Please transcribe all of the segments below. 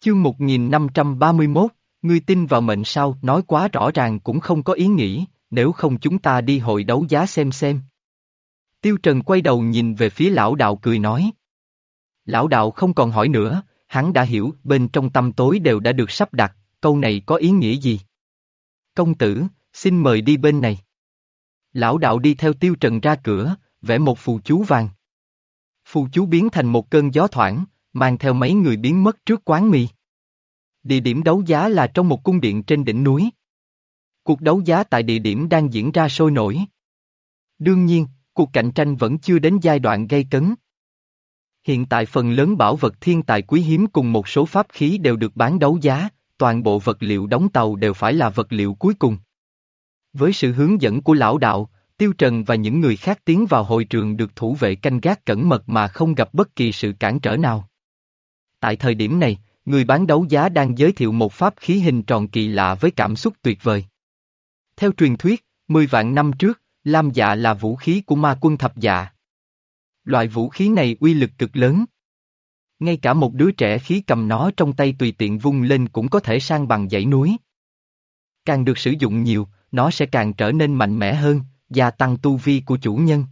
Chương 1531, ngươi tin vào mệnh sao nói quá rõ ràng cũng không có ý nghĩ, nếu không chúng ta đi hội đấu giá xem xem. Tiêu Trần quay đầu nhìn về phía lão đạo cười nói. Lão đạo không còn hỏi nữa, hắn đã hiểu bên trong tâm tối đều đã được sắp đặt, câu này có ý nghĩa gì? Công tử, xin mời đi bên này. Lão đạo đi theo Tiêu Trần ra cửa, vẽ một phù chú vàng. Phù chú biến thành một cơn gió thoảng, mang theo mấy người biến mất trước quán mì. Địa điểm đấu giá là trong một cung điện trên đỉnh núi. Cuộc đấu giá tại địa điểm đang diễn ra sôi nổi. Đương nhiên, cuộc cạnh tranh vẫn chưa đến giai đoạn gây cấn. Hiện tại phần lớn bảo vật thiên tài quý hiếm cùng một số pháp khí đều được bán đấu giá, toàn bộ vật liệu đóng tàu đều phải là vật liệu cuối cùng. Với sự hướng dẫn của lão đạo, Tiêu Trần và những người khác tiến vào hội trường được thủ vệ canh gác cẩn mật mà không gặp bất kỳ sự cản trở nào. Tại thời điểm này, người bán đấu giá đang giới thiệu một pháp khí hình tròn kỳ lạ với cảm xúc tuyệt vời. Theo truyền thuyết, 10 vạn năm trước, Lam dạ là vũ khí của ma quân thập dạ. Loại vũ khí này uy lực cực lớn. Ngay cả một đứa trẻ khí cầm nó trong tay tùy tiện vung lên cũng có thể sang bằng dãy núi. Càng được sử dụng nhiều, nó sẽ càng trở nên mạnh mẽ hơn, gia tăng tu vi của chủ nhân.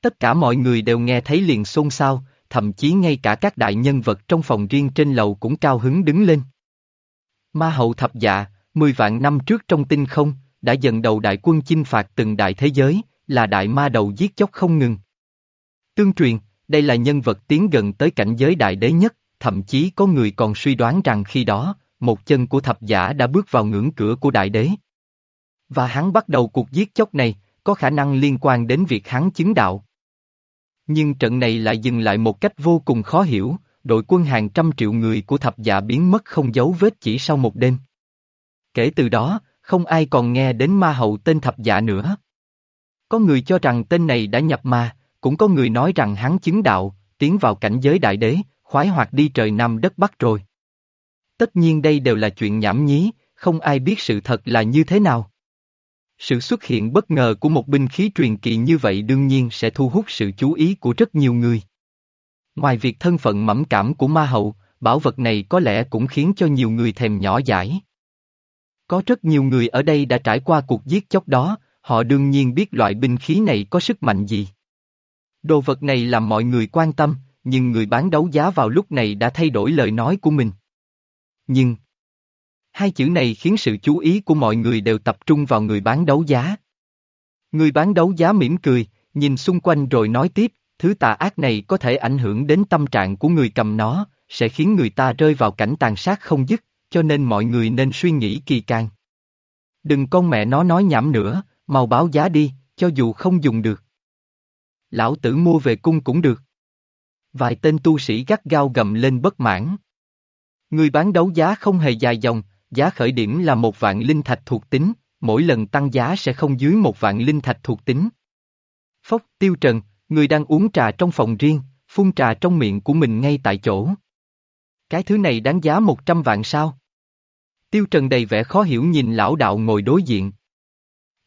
Tất cả mọi người đều nghe thấy liền xôn xao, thậm chí ngay cả các đại nhân vật trong phòng riêng trên lầu cũng cao hứng đứng lên. Ma hậu thập dạ, 10 vạn năm trước trong tinh không, đã dần đầu đại quân chinh phạt từng đại thế giới, là đại ma đầu giết chóc không ngừng. Tương truyền, đây là nhân vật tiến gần tới cảnh giới đại đế nhất, thậm chí có người còn suy đoán rằng khi đó, một chân của thập giả đã bước vào ngưỡng cửa của đại đế. Và hắn bắt đầu cuộc giết chóc này, có khả năng liên quan đến việc hắn chứng đạo. Nhưng trận này lại dừng lại một cách vô cùng khó hiểu, đội quân hàng trăm triệu người của thập dạ biến mất không dấu vết chỉ sau một đêm. Kể từ đó, không ai còn nghe đến ma hậu tên thập dạ nữa. Có người cho rằng tên này đã nhập ma, cũng có người nói rằng hắn chứng đạo, tiến vào cảnh giới đại đế, khoái hoạt đi trời Nam đất Bắc rồi. Tất nhiên đây đều là chuyện nhảm nhí, không ai biết sự thật là như thế nào. Sự xuất hiện bất ngờ của một binh khí truyền kỳ như vậy đương nhiên sẽ thu hút sự chú ý của rất nhiều người. Ngoài việc thân phận mẫm cảm của ma hậu, bảo vật này có lẽ cũng khiến cho nhiều người thèm nhỏ giải. Có rất nhiều người ở đây đã trải qua cuộc giết chóc đó, họ đương nhiên biết loại binh khí này có sức mạnh gì. Đồ vật này làm mọi người quan tâm, nhưng người bán đấu giá vào lúc này đã thay đổi lời nói của mình. Nhưng, hai chữ này khiến sự chú ý của mọi người đều tập trung vào người bán đấu giá. Người bán đấu giá mỉm cười, nhìn xung quanh rồi nói tiếp, thứ tà ác này có thể ảnh hưởng đến tâm trạng của người cầm nó, sẽ khiến người ta rơi vào cảnh tàn sát không dứt, cho nên mọi người nên suy nghĩ kỳ càng. Đừng con mẹ nó nói nhảm nữa, mau báo giá đi, cho dù không dùng được. Lão tử mua về cung cũng được. Vài tên tu sĩ gắt gao gầm lên bất mãn. Người bán đấu giá không hề dài dòng, giá khởi điểm là một vạn linh thạch thuộc tính, mỗi lần tăng giá sẽ không dưới một vạn linh thạch thuộc tính. Phốc tiêu trần, người đang uống trà trong phòng riêng, phun trà trong miệng của mình ngay tại chỗ. Cái thứ này đáng giá một trăm vạn sao? Tiêu Trần đầy vẻ khó hiểu nhìn lão đạo ngồi đối diện.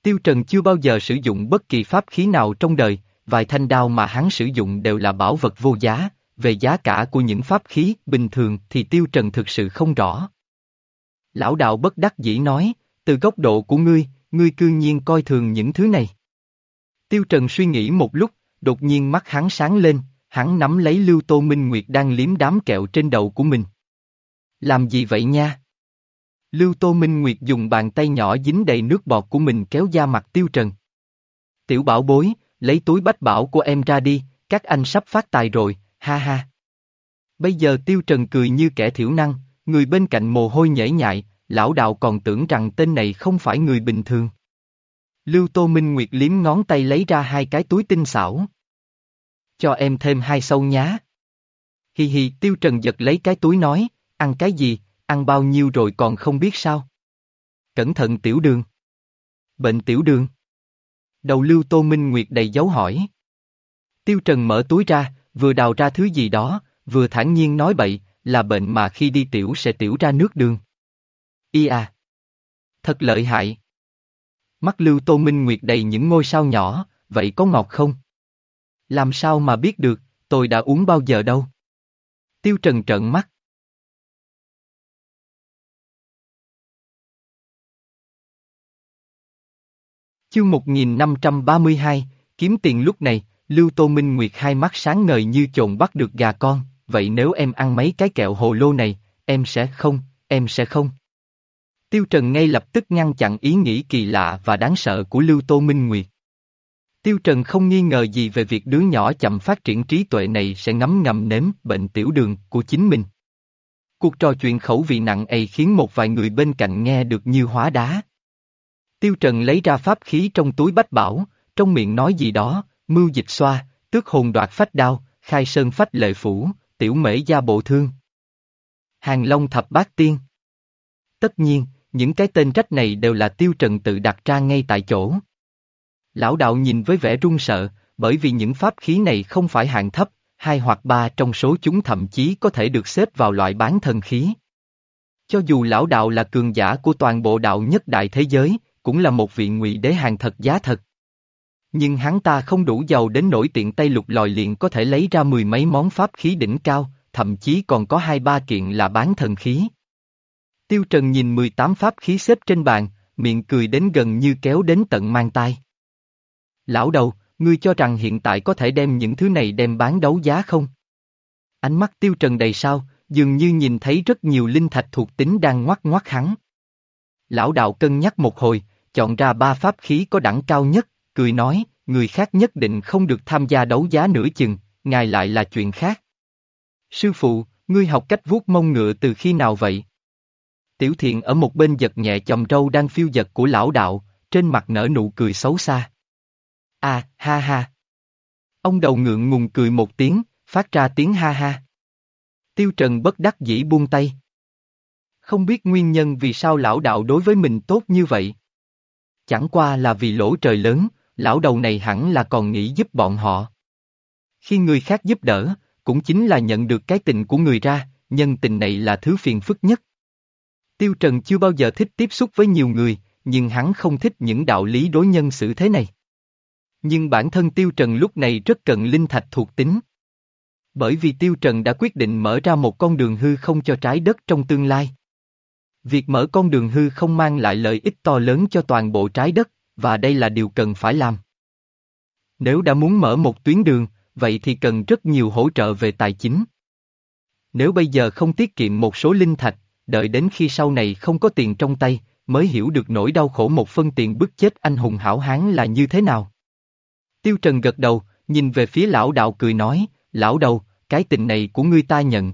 Tiêu Trần chưa bao giờ sử dụng bất kỳ pháp khí nào trong đời, vài thanh đao mà hắn sử dụng đều là bảo vật vô giá, về giá cả của những pháp khí bình thường thì Tiêu Trần thực sự không rõ. Lão đạo bất đắc dĩ nói, từ góc độ của ngươi, ngươi cư nhiên coi thường những thứ này. Tiêu Trần suy nghĩ một lúc, đột nhiên mắt hắn sáng lên, hắn nắm lấy Lưu Tô Minh Nguyệt đang liếm đám kẹo trên đầu của mình. Làm gì vậy nha? Lưu Tô Minh Nguyệt dùng bàn tay nhỏ dính đầy nước bọt của mình kéo da mặt Tiêu Trần. Tiểu bảo bối, lấy túi bách bảo của em ra đi, các anh sắp phát tài rồi, ha ha. Bây giờ Tiêu Trần cười như kẻ thiểu năng, người bên cạnh mồ hôi nhễ nhại, lão đạo còn tưởng rằng tên này không phải người bình thường. Lưu Tô Minh Nguyệt liếm ngón tay lấy ra hai cái túi tinh xảo. Cho em thêm hai sâu nhá. Hi hi, Tiêu Trần giật lấy cái túi nói, ăn cái gì, ăn bao nhiêu rồi còn không biết sao. Cẩn thận tiểu đường. Bệnh tiểu đường. Đầu lưu Tô Minh Nguyệt đầy dấu hỏi. Tiêu Trần mở túi ra, vừa đào ra thứ gì đó, vừa thản nhiên nói bậy, là bệnh mà khi đi tiểu sẽ tiểu ra nước đường. Ý à! Thật lợi hại! Mắt Lưu Tô Minh Nguyệt đầy những ngôi sao nhỏ, vậy có ngọt không? Làm sao mà biết được, tôi đã uống bao giờ đâu? Tiêu Trần trợn mắt. Chương 1532, kiếm tiền lúc này, Lưu Tô Minh Nguyệt hai mắt sáng ngời như chồn bắt được gà con, vậy nếu em ăn mấy cái kẹo hồ lô này, em sẽ không, em sẽ không. Tiêu Trần ngay lập tức ngăn chặn ý nghĩ kỳ lạ và đáng sợ của Lưu Tô Minh Nguyệt. Tiêu Trần không nghi ngờ gì về việc đứa nhỏ chậm phát triển trí tuệ này sẽ ngấm ngầm nếm bệnh tiểu đường của chính mình. Cuộc trò chuyện khẩu vị nặng ấy khiến một vài người bên cạnh nghe được như hóa đá. Tiêu Trần lấy ra pháp khí trong túi bách bảo, trong miệng nói gì đó, mưu dịch xoa, tước hồn đoạt phách đao, khai sơn phách lệ phủ, tiểu mễ gia bộ thương. Hàng Long thập bát tiên. Tất nhiên, những cái tên trách này đều là Tiêu Trần tự đặt ra ngay tại chỗ. Lão đạo nhìn với vẻ run sợ, bởi vì những pháp khí này không phải hạng thấp, hai hoặc ba trong số chúng thậm chí có thể được xếp vào loại bán thần khí. Cho dù lão đạo là cường giả của toàn bộ đạo nhất đại thế giới, cũng là một vị ngụy đế hàng thật giá thật. Nhưng hắn ta không đủ giàu đến nổi tiện tay lục lòi liền có thể lấy ra mười mấy món pháp khí đỉnh cao, thậm chí còn có hai ba kiện là bán thần khí. Tiêu Trần nhìn 18 pháp khí xếp trên bàn, miệng cười đến gần như kéo đến tận mang tai. Lão đầu, ngươi cho rằng hiện tại có thể đem những thứ này đem bán đấu giá không? Ánh mắt Tiêu Trần đầy sao, dường như nhìn thấy rất nhiều linh thạch thuộc tính đang ngoắc ngoắc hắn. Lão đạo cân nhắc một hồi, chọn ra ba pháp khí có đẳng cao nhất, cười nói, người khác nhất định không được tham gia đấu giá nửa chừng, ngài lại là chuyện khác. Sư phụ, ngươi học cách vuốt mông ngựa từ khi nào vậy? Tiểu thiện ở một bên giật nhẹ chồng râu đang phiêu giật của lão đạo, trên mặt nở nụ cười xấu xa. À, ha ha. Ông đầu ngượng ngùng cười một tiếng, phát ra tiếng ha ha. Tiêu Trần bất đắc dĩ buông tay. Không biết nguyên nhân vì sao lão đạo đối với mình tốt như vậy. Chẳng qua là vì lỗ trời lớn, lão đầu này hẳn là còn nghĩ giúp bọn họ. Khi người khác giúp đỡ, cũng chính là nhận được cái tình của người ra, nhân tình này là thứ phiền phức nhất. Tiêu Trần chưa bao giờ thích tiếp xúc với nhiều người, nhưng hắn không thích những đạo lý đối nhân xử thế này. Nhưng bản thân Tiêu Trần lúc này rất cần linh thạch thuộc tính. Bởi vì Tiêu Trần đã quyết định mở ra một con đường hư không cho trái đất trong tương lai. Việc mở con đường hư không mang lại lợi ích to lớn cho toàn bộ trái đất, và đây là điều cần phải làm. Nếu đã muốn mở một tuyến đường, vậy thì cần rất nhiều hỗ trợ về tài chính. Nếu bây giờ không tiết kiệm một số linh thạch, đợi đến khi sau này không có tiền trong tay, mới hiểu được nỗi đau khổ một phân tiền bức chết anh hùng hảo hán là như thế nào. Tiêu Trần gật đầu, nhìn về phía lão đạo cười nói, lão đầu, cái tình này của ngươi ta nhận.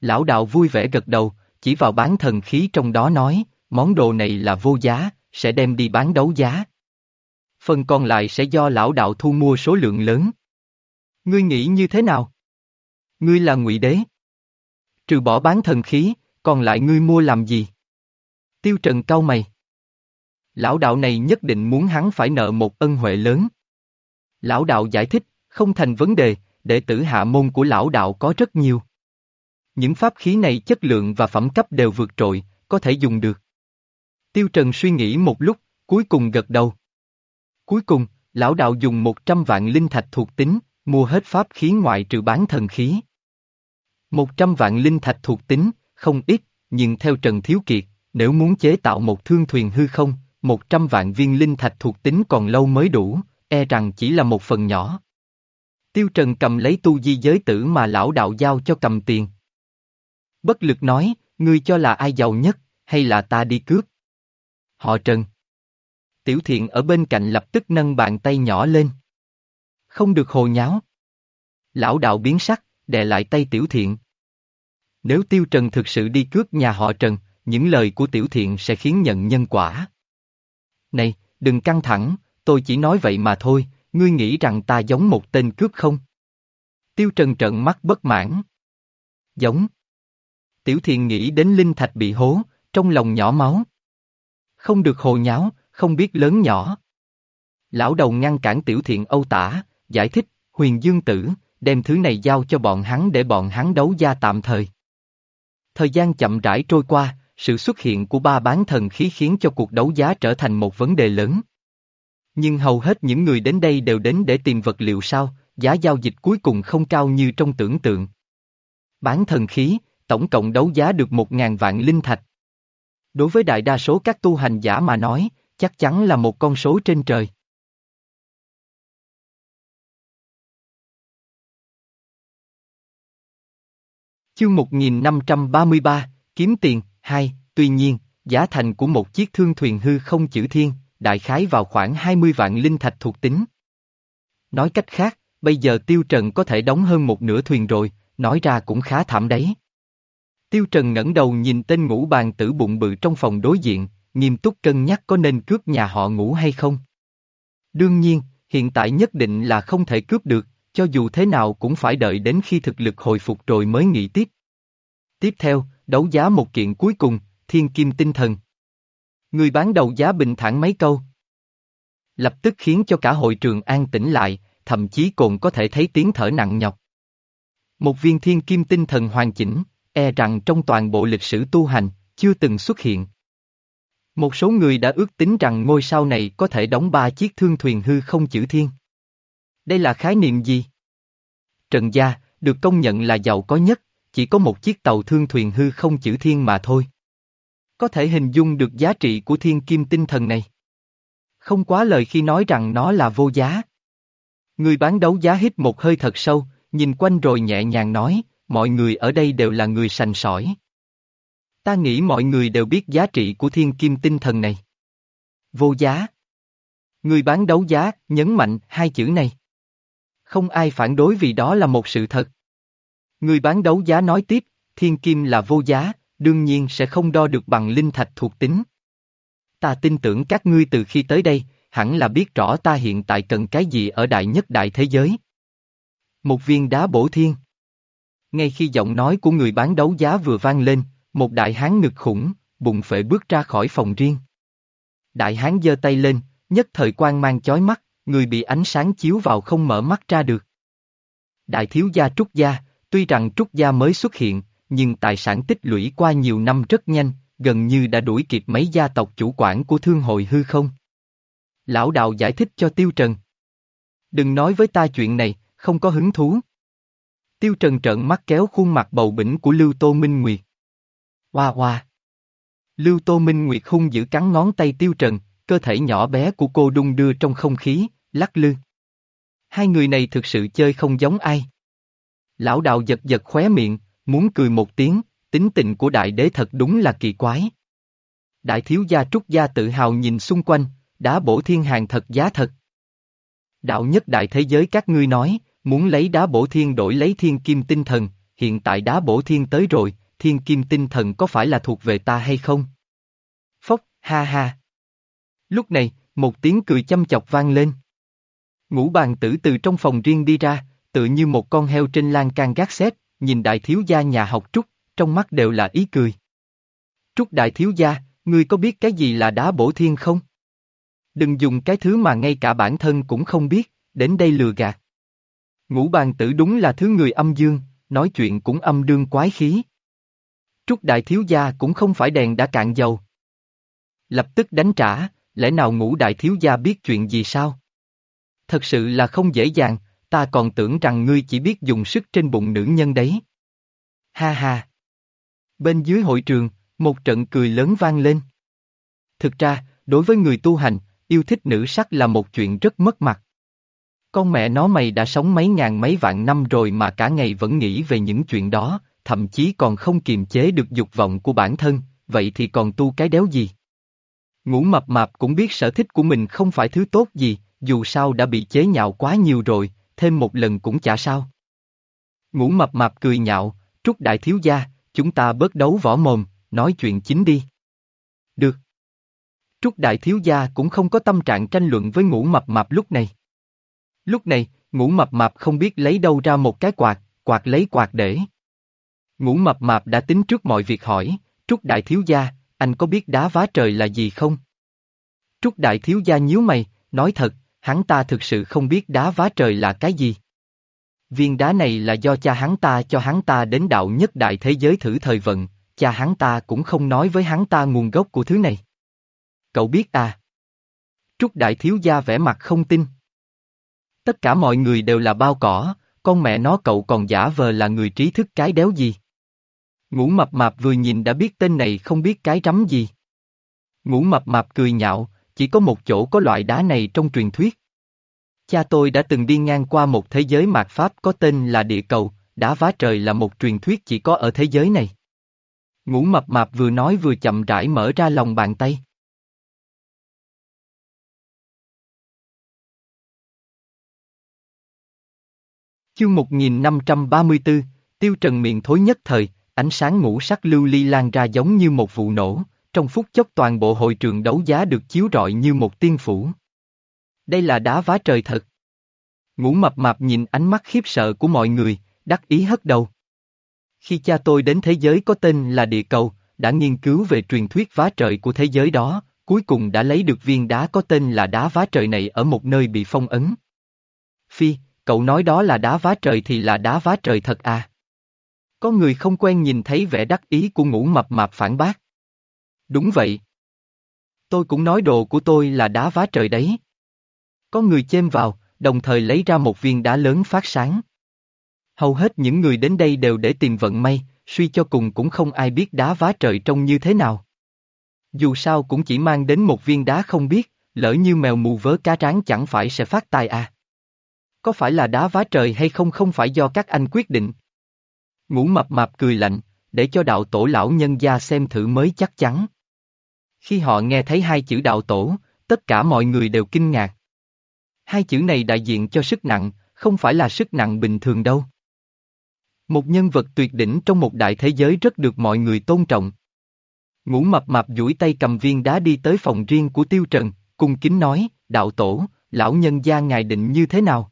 Lão đạo vui vẻ gật đầu, chỉ vào bán thần khí trong đó nói, món đồ này là vô giá, sẽ đem đi bán đấu giá. Phần còn lại sẽ do lão đạo thu mua số lượng lớn. Ngươi nghĩ như thế nào? Ngươi là ngụy đế. Trừ bỏ bán thần khí, còn lại ngươi mua làm gì? Tiêu Trần cau mày. Lão đạo này nhất định muốn hắn phải nợ một ân huệ lớn. Lão đạo giải thích, không thành vấn đề, đệ tử hạ môn của lão đạo có rất nhiều. Những pháp khí này chất lượng và phẩm cấp đều vượt trội, có thể dùng được. Tiêu Trần suy nghĩ một lúc, cuối cùng gật đầu. Cuối cùng, lão đạo dùng 100 vạn linh thạch thuộc tính, mua hết pháp khí ngoại trừ bán thần khí. 100 vạn linh thạch thuộc tính, không ít, nhưng theo Trần Thiếu Kiệt, nếu muốn chế tạo một thương thuyền hư không, 100 vạn viên linh thạch thuộc tính còn lâu mới đủ, e rằng chỉ là một phần nhỏ. Tiêu Trần cầm lấy tu di giới tử mà lão đạo giao cho cầm tiền. Bất lực nói, ngươi cho là ai giàu nhất, hay là ta đi cướp? Họ Trần. Tiểu thiện ở bên cạnh lập tức nâng bàn tay nhỏ lên. Không được hồ nháo. Lão đạo biến sắc, đè lại tay tiểu thiện. Nếu tiêu trần thực sự đi cướp nhà họ Trần, những lời của tiểu thiện sẽ khiến nhận nhân quả. Này, đừng căng thẳng, tôi chỉ nói vậy mà thôi, ngươi nghĩ rằng ta giống một tên cướp không? Tiêu Trần trợn mắt bất mãn. Giống. Tiểu thiện nghĩ đến Linh Thạch bị hố, trong lòng nhỏ máu. Không được hồ nháo, không biết lớn nhỏ. Lão đầu ngăn cản Tiểu Thiện âu tả, giải thích, huyền dương tử, đem thứ này giao cho bọn hắn để bọn hắn đấu gia tạm thời. Thời gian chậm rãi trôi qua, sự xuất hiện của ba bán thần khí khiến cho cuộc đấu giá trở thành một vấn đề lớn. Nhưng hầu hết những người đến đây đều đến để tìm vật liệu sao, giá giao dịch cuối cùng không cao như trong tưởng tượng. Bán thần khí, tổng cộng đấu giá được một ngàn vạn linh thạch. Đối với đại đa số các tu hành giả mà nói, chắc chắn là một con số trên trời. Chương 1533, Kiếm tiền, 2, tuy nhiên, giá thành của một chiếc thương thuyền hư không chữ thiên, đại khái vào khoảng 20 vạn linh thạch thuộc tính. Nói cách khác, bây giờ Tiêu Trần có thể đóng hơn một nửa thuyền rồi, nói ra cũng khá thảm đấy. Tiêu Trần ngẩng đầu nhìn tên ngũ bàn tử bụng bự trong phòng đối diện, nghiêm túc cân nhắc có nên cướp nhà họ ngủ hay không. Đương nhiên, hiện tại nhất định là không thể cướp được, cho dù thế nào cũng phải đợi đến khi thực lực hồi phục rồi mới nghĩ tiếp. Tiếp theo, đấu giá một kiện cuối cùng, thiên kim tinh thần. Người bán đầu giá bình thản mấy câu. Lập tức khiến cho cả hội trường an tĩnh lại, thậm chí còn có thể thấy tiếng thở nặng nhọc. Một viên thiên kim tinh thần hoàn chỉnh, e rằng trong toàn bộ lịch sử tu hành, chưa từng xuất hiện. Một số người đã ước tính rằng ngôi sao này có thể đóng ba chiếc thương thuyền hư không chữ thiên. Đây là khái niệm gì? Trần Gia, được công nhận là giàu có nhất, chỉ có một chiếc tàu thương thuyền hư không chữ thiên mà thôi. Có thể hình dung được giá trị của thiên kim tinh thần này. Không quá lời khi nói rằng nó là vô giá. Người bán đấu giá hít một hơi thật sâu, nhìn quanh rồi nhẹ nhàng nói, mọi người ở đây đều là người sành sỏi. Ta nghĩ mọi người đều biết giá trị của thiên kim tinh thần này. Vô giá. Người bán đấu giá, nhấn mạnh hai chữ này. Không ai phản đối vì đó là một sự thật. Người bán đấu giá nói tiếp, thiên kim là vô giá, đương nhiên sẽ không đo được bằng linh thạch thuộc tính. Ta tin tưởng các ngươi từ khi tới đây, hẳn là biết rõ ta hiện tại cần cái gì ở đại nhất đại thế giới. Một viên đá bổ thiên. Ngay khi giọng nói của người bán đấu giá vừa vang lên, một đại hán ngực khủng, bụng phệ bước ra khỏi phòng riêng. Đại hán giơ tay lên, nhất thời quang mang chói mắt, người bị ánh sáng chiếu vào không mở mắt ra được. Đại thiếu gia Trúc Gia, tuy rằng Trúc Gia mới xuất hiện, nhưng tài sản tích lũy qua nhiều năm rất nhanh, gần như đã đuổi kịp mấy gia tộc chủ quản của thương hội hư không. Lão đạo giải thích cho Tiêu Trần. Đừng nói với ta chuyện này, không có hứng thú. Tiêu Trần trợn mắt kéo khuôn mặt bầu bỉnh của Lưu Tô Minh Nguyệt. Hoa hoa. Lưu Tô Minh Nguyệt hung giữ cắn ngón tay Tiêu Trần, cơ thể nhỏ bé của cô đung đưa trong không khí, lắc lư. Hai người này thực sự chơi không giống ai. Lão đạo giật giật khóe miệng, muốn cười một tiếng, tính tình của đại đế thật đúng là kỳ quái. Đại thiếu gia trúc gia tự hào nhìn xung quanh, đá bổ thiên hàng thật giá thật. Đạo nhất đại thế giới các ngươi nói, muốn lấy đá bổ thiên đổi lấy thiên kim tinh thần, hiện tại đá bổ thiên tới rồi, thiên kim tinh thần có phải là thuộc về ta hay không? Phốc, ha ha. Lúc này, một tiếng cười chăm chọc vang lên. Ngũ bàn tử từ trong phòng riêng đi ra, tự như một con heo trên lan can gác xếp, nhìn đại thiếu gia nhà học Trúc, trong mắt đều là ý cười. Trúc đại thiếu gia, ngươi có biết cái gì là đá bổ thiên không? Đừng dùng cái thứ mà ngay cả bản thân cũng không biết, đến đây lừa gạt. Ngũ bàn tử đúng là thứ người âm dương, nói chuyện cũng âm đương quái khí. Trúc đại thiếu gia cũng không phải đèn đã cạn dầu. Lập tức đánh trả, lẽ nào ngũ đại thiếu gia biết chuyện gì sao? Thật sự là không dễ dàng, ta còn tưởng rằng ngươi chỉ biết dùng sức trên bụng nữ nhân đấy. Ha ha! Bên dưới hội trường, một trận cười lớn vang lên. Thực ra, đối với người tu hành, yêu thích nữ sắc là một chuyện rất mất mặt. Con mẹ nó mày đã sống mấy ngàn mấy vạn năm rồi mà cả ngày vẫn nghĩ về những chuyện đó, thậm chí còn không kiềm chế được dục vọng của bản thân, vậy thì còn tu cái đéo gì? Ngũ mập mạp cũng biết sở thích của mình không phải thứ tốt gì, dù sao đã bị chế nhạo quá nhiều rồi, thêm một lần cũng chả sao. Ngũ mập mạp cười nhạo, trúc đại thiếu gia, chúng ta bớt đấu võ mồm, nói chuyện chính đi. Được. Trúc đại thiếu gia cũng không có tâm trạng tranh luận với ngũ mập mạp lúc này. Lúc này, ngũ mập mạp không biết lấy đâu ra một cái quạt, quạt lấy quạt để. Ngũ mập mạp đã tính trước mọi việc hỏi, Trúc đại thiếu gia, anh có biết đá vá trời là gì không? Trúc đại thiếu gia nhíu mày, nói thật, hắn ta thực sự không biết đá vá trời là cái gì. Viên đá này là do cha hắn ta cho hắn ta đến đạo nhất đại thế giới thử thời vận, cha hắn ta cũng không nói với hắn ta nguồn gốc của thứ này. Cậu biết à? Trúc đại thiếu gia vẻ mặt không tin. Tất cả mọi người đều là bao cỏ, con mẹ nó cậu còn giả vờ là người trí thức cái đéo gì. Ngũ mập mạp vừa nhìn đã biết tên này không biết cái rắm gì. Ngũ mập mạp cười nhạo, chỉ có một chỗ có loại đá này trong truyền thuyết. Cha tôi đã từng đi ngang qua một thế giới mạt Pháp có tên là địa cầu, đá vá trời là một truyền thuyết chỉ có ở thế giới này. Ngũ mập mạp vừa nói vừa chậm rãi mở ra lòng bàn tay. Chương 1534, Tiêu Trần miệng thối nhất thời, ánh sáng ngũ sắc lưu ly lan ra giống như một vụ nổ, trong phút chốc toàn bộ hội trường đấu giá được chiếu rọi như một tiên phủ. Đây là đá vá trời thật. Ngũ mập mạp nhìn ánh mắt khiếp sợ của mọi người, đắc ý hất đầu. Khi cha tôi đến thế giới có tên là địa cầu, đã nghiên cứu về truyền thuyết vá trời của thế giới đó, cuối cùng đã lấy được viên đá có tên là đá vá trời này ở một nơi bị phong ấn. Phi, cậu nói đó là đá vá trời thì là đá vá trời thật à? Có người không quen nhìn thấy vẻ đắc ý của ngũ mập mạp phản bác. Đúng vậy. Tôi cũng nói đồ của tôi là đá vá trời đấy. Có người chêm vào, đồng thời lấy ra một viên đá lớn phát sáng. Hầu hết những người đến đây đều để tìm vận may, suy cho cùng cũng không ai biết đá vá trời trông như thế nào. Dù sao cũng chỉ mang đến một viên đá không biết, lỡ như mèo mù vớ cá tráng chẳng phải sẽ phát tài à. Có phải là đá vá trời hay không không phải do các anh quyết định. Ngũ mập mạp cười lạnh, để cho đạo tổ lão nhân gia xem thử mới chắc chắn. Khi họ nghe thấy hai chữ đạo tổ, tất cả mọi người đều kinh ngạc. Hai chữ này đại diện cho sức nặng, không phải là sức nặng bình thường đâu. Một nhân vật tuyệt đỉnh trong một đại thế giới rất được mọi người tôn trọng. Ngũ mập mạp duỗi tay cầm viên đá đi tới phòng riêng của Tiêu Trần, cung kính nói, đạo tổ, lão nhân gia ngài định như thế nào?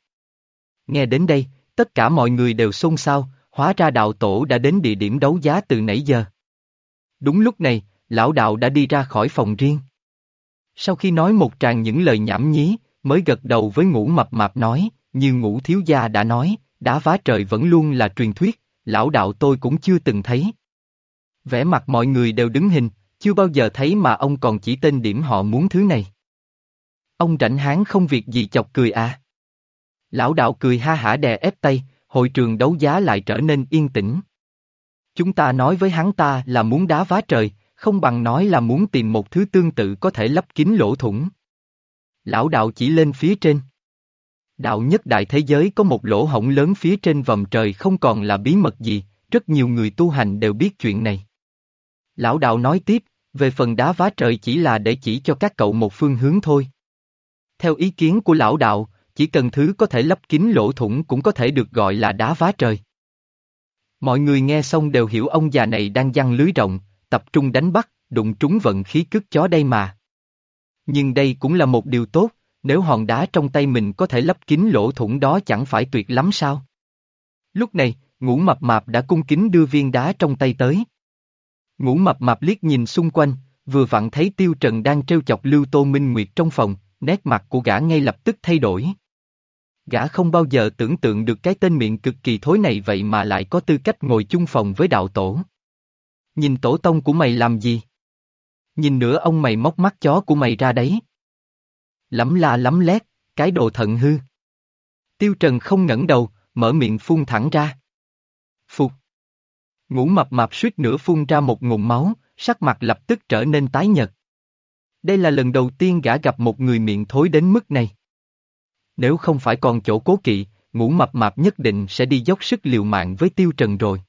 Nghe đến đây, tất cả mọi người đều xôn xao, hóa ra đạo tổ đã đến địa điểm đấu giá từ nãy giờ. Đúng lúc này, lão đạo đã đi ra khỏi phòng riêng. Sau khi nói một tràng những lời nhảm nhí, mới gật đầu với ngũ mập mạp nói, như ngũ thiếu gia đã nói, đá vá trời vẫn luôn là truyền thuyết, lão đạo tôi cũng chưa từng thấy. Vẻ mặt mọi người đều đứng hình, chưa bao giờ thấy mà ông còn chỉ tên điểm họ muốn thứ này. Ông rảnh háng không việc gì chọc cười à. Lão đạo cười ha hả đè ép tay, hội trường đấu giá lại trở nên yên tĩnh. Chúng ta nói với hắn ta là muốn đá vá trời, không bằng nói là muốn tìm một thứ tương tự có thể lấp kín lỗ thủng. Lão đạo chỉ lên phía trên. Đạo nhất đại thế giới có một lỗ hổng lớn phía trên vòng trời không còn là bí mật gì, rất nhiều người tu hành đều biết chuyện này. Lão đạo nói tiếp, về phần đá vá trời chỉ là để chỉ cho các cậu một phương hướng thôi. Theo ý kiến của lão đạo, chỉ cần thứ có thể lấp kín lỗ thủng cũng có thể được gọi là đá vá trời. Mọi người nghe xong đều hiểu ông già này đang giăng lưới rộng, tập trung đánh bắt, đụng trúng vận khí cướp chó đây mà. Nhưng đây cũng là một điều tốt, nếu hòn đá trong tay mình có thể lấp kín lỗ thủng đó chẳng phải tuyệt lắm sao? Lúc này, ngũ mập mạp đã cung kính đưa viên đá trong tay tới. Ngũ mập mạp liếc nhìn xung quanh, vừa vặn thấy Tiêu Trần đang trêu chọc Lưu Tô Minh Nguyệt trong phòng, nét mặt của gã ngay lập tức thay đổi. Gã không bao giờ tưởng tượng được cái tên miệng cực kỳ thối này vậy mà lại có tư cách ngồi chung phòng với đạo tổ. Nhìn tổ tông của mày làm gì? Nhìn nữa ông mày móc mắt chó của mày ra đấy. Lắm la lắm lét, cái đồ thận hư. Tiêu Trần không ngẩng đầu, mở miệng phun thẳng ra. Phục. Ngũ mập mạp suýt nữa phun ra một ngụm máu, sắc mặt lập tức trở nên tái nhợt. Đây là lần đầu tiên gã gặp một người miệng thối đến mức này. Nếu không phải còn chỗ cố kỵ, ngũ mập mạp nhất định sẽ đi dốc sức liều mạng với tiêu trần rồi.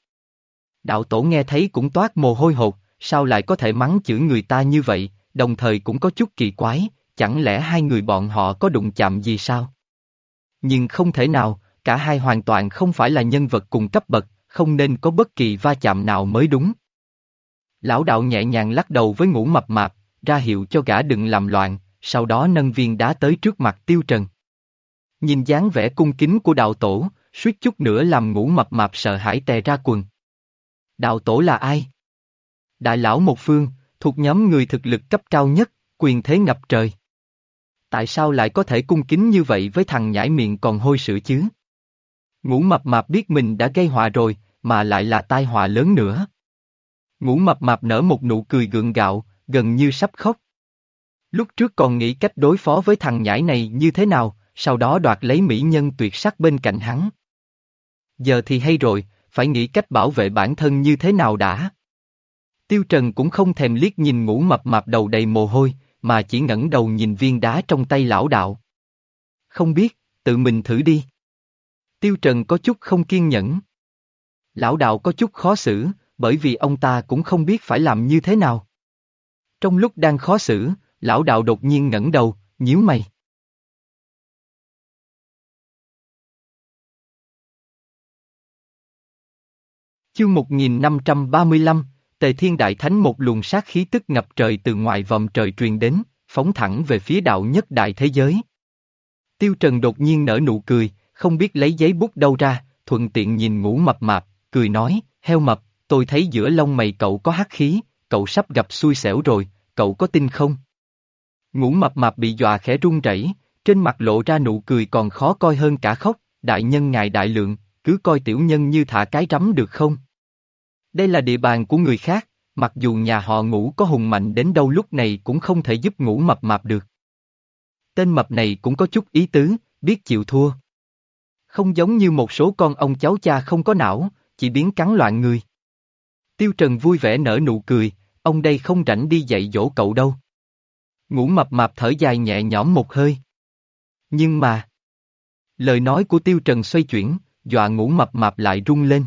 Đạo tổ nghe thấy cũng toát mồ hôi hột, sao lại có thể mắng chửi người ta như vậy, đồng thời cũng có chút kỳ quái, chẳng lẽ hai người bọn họ có đụng chạm gì sao? Nhưng không thể nào, cả hai hoàn toàn không phải là nhân vật cùng cấp bậc, không nên có bất kỳ va chạm nào mới đúng. Lão đạo nhẹ nhàng lắc đầu với ngũ mập mạp, ra hiệu cho gã đừng làm loạn, sau đó nâng viên đá tới trước mặt tiêu trần. Nhìn dáng vẻ cung kính của đạo tổ, suýt chút nữa làm ngũ mập mạp sợ hãi tè ra quần. Đạo tổ là ai? Đại lão một phương, thuộc nhóm người thực lực cấp cao nhất, quyền thế ngập trời. Tại sao lại có thể cung kính như vậy với thằng nhãi miệng còn hôi sữa chứ? Ngũ mập mạp biết mình đã gây họa rồi, mà lại là tai họa lớn nữa. Ngũ mập mạp nở một nụ cười gượng gạo, gần như sắp khóc. Lúc trước còn nghĩ cách đối phó với thằng nhãi này như thế nào, sau đó đoạt lấy mỹ nhân tuyệt sắc bên cạnh hắn. Giờ thì hay rồi, phải nghĩ cách bảo vệ bản thân như thế nào đã. Tiêu Trần cũng không thèm liếc nhìn ngủ mập mạp đầu đầy mồ hôi, mà chỉ ngẩng đầu nhìn viên đá trong tay lão đạo. Không biết, tự mình thử đi. Tiêu Trần có chút không kiên nhẫn. Lão đạo có chút khó xử, bởi vì ông ta cũng không biết phải làm như thế nào. Trong lúc đang khó xử, lão đạo đột nhiên ngẩng đầu, nhíu mày. Chương 1535, Tề Thiên Đại Thánh một luồng sát khí tức ngập trời từ ngoài vòng trời truyền đến, phóng thẳng về phía đạo nhất đại thế giới. Tiêu Trần đột nhiên nở nụ cười, không biết lấy giấy bút đâu ra, thuận tiện nhìn ngủ mập mạp, cười nói, heo mập, tôi thấy giữa lông mày cậu có hắc khí, cậu sắp gặp xui xẻo rồi, cậu có tin không? Ngủ mập mạp bị dọa khẽ run rẩy, trên mặt lộ ra nụ cười còn khó coi hơn cả khóc, đại nhân ngài đại lượng, cứ coi tiểu nhân như thả cái rắm được không? Đây là địa bàn của người khác, mặc dù nhà họ ngủ có hùng mạnh đến đâu lúc này cũng không thể giúp ngủ mập mạp được. Tên mập này cũng có chút ý tứ, biết chịu thua. Không giống như một số con ông cháu cha không có não, chỉ biến cắn loạn người. Tiêu Trần vui vẻ nở nụ cười, ông đây không rảnh đi dạy dỗ cậu đâu. Ngủ mập mạp thở dài nhẹ nhõm một hơi. Nhưng mà... Lời nói của Tiêu Trần xoay chuyển, dọa ngủ mập mạp lại rung lên.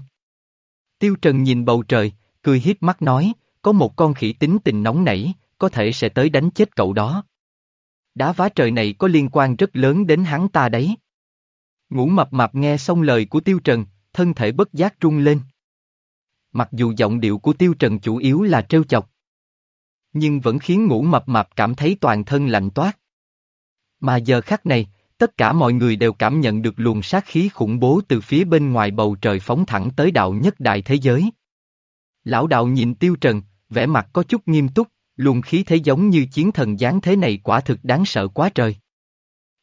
Tiêu Trần nhìn bầu trời, cười hiếp mắt nói, có một con khỉ tính tình nóng nảy, có thể sẽ tới đánh chết cậu đó. Đá vá trời này có liên quan rất lớn đến hắn ta đấy. Ngũ mập mạp nghe xong lời của Tiêu Trần, thân thể bất giác rung lên. Mặc dù giọng điệu của Tiêu Trần chủ yếu là trêu chọc. Nhưng vẫn khiến ngũ mập mạp cảm thấy toàn thân lạnh toát. Mà giờ khắc này, tất cả mọi người đều cảm nhận được luồng sát khí khủng bố từ phía bên ngoài bầu trời phóng thẳng tới đạo nhất đại thế giới. Lão đạo nhìn Tiêu Trần, vẻ mặt có chút nghiêm túc, luồng khí thế giống như chiến thần giáng thế này quả thực đáng sợ quá trời.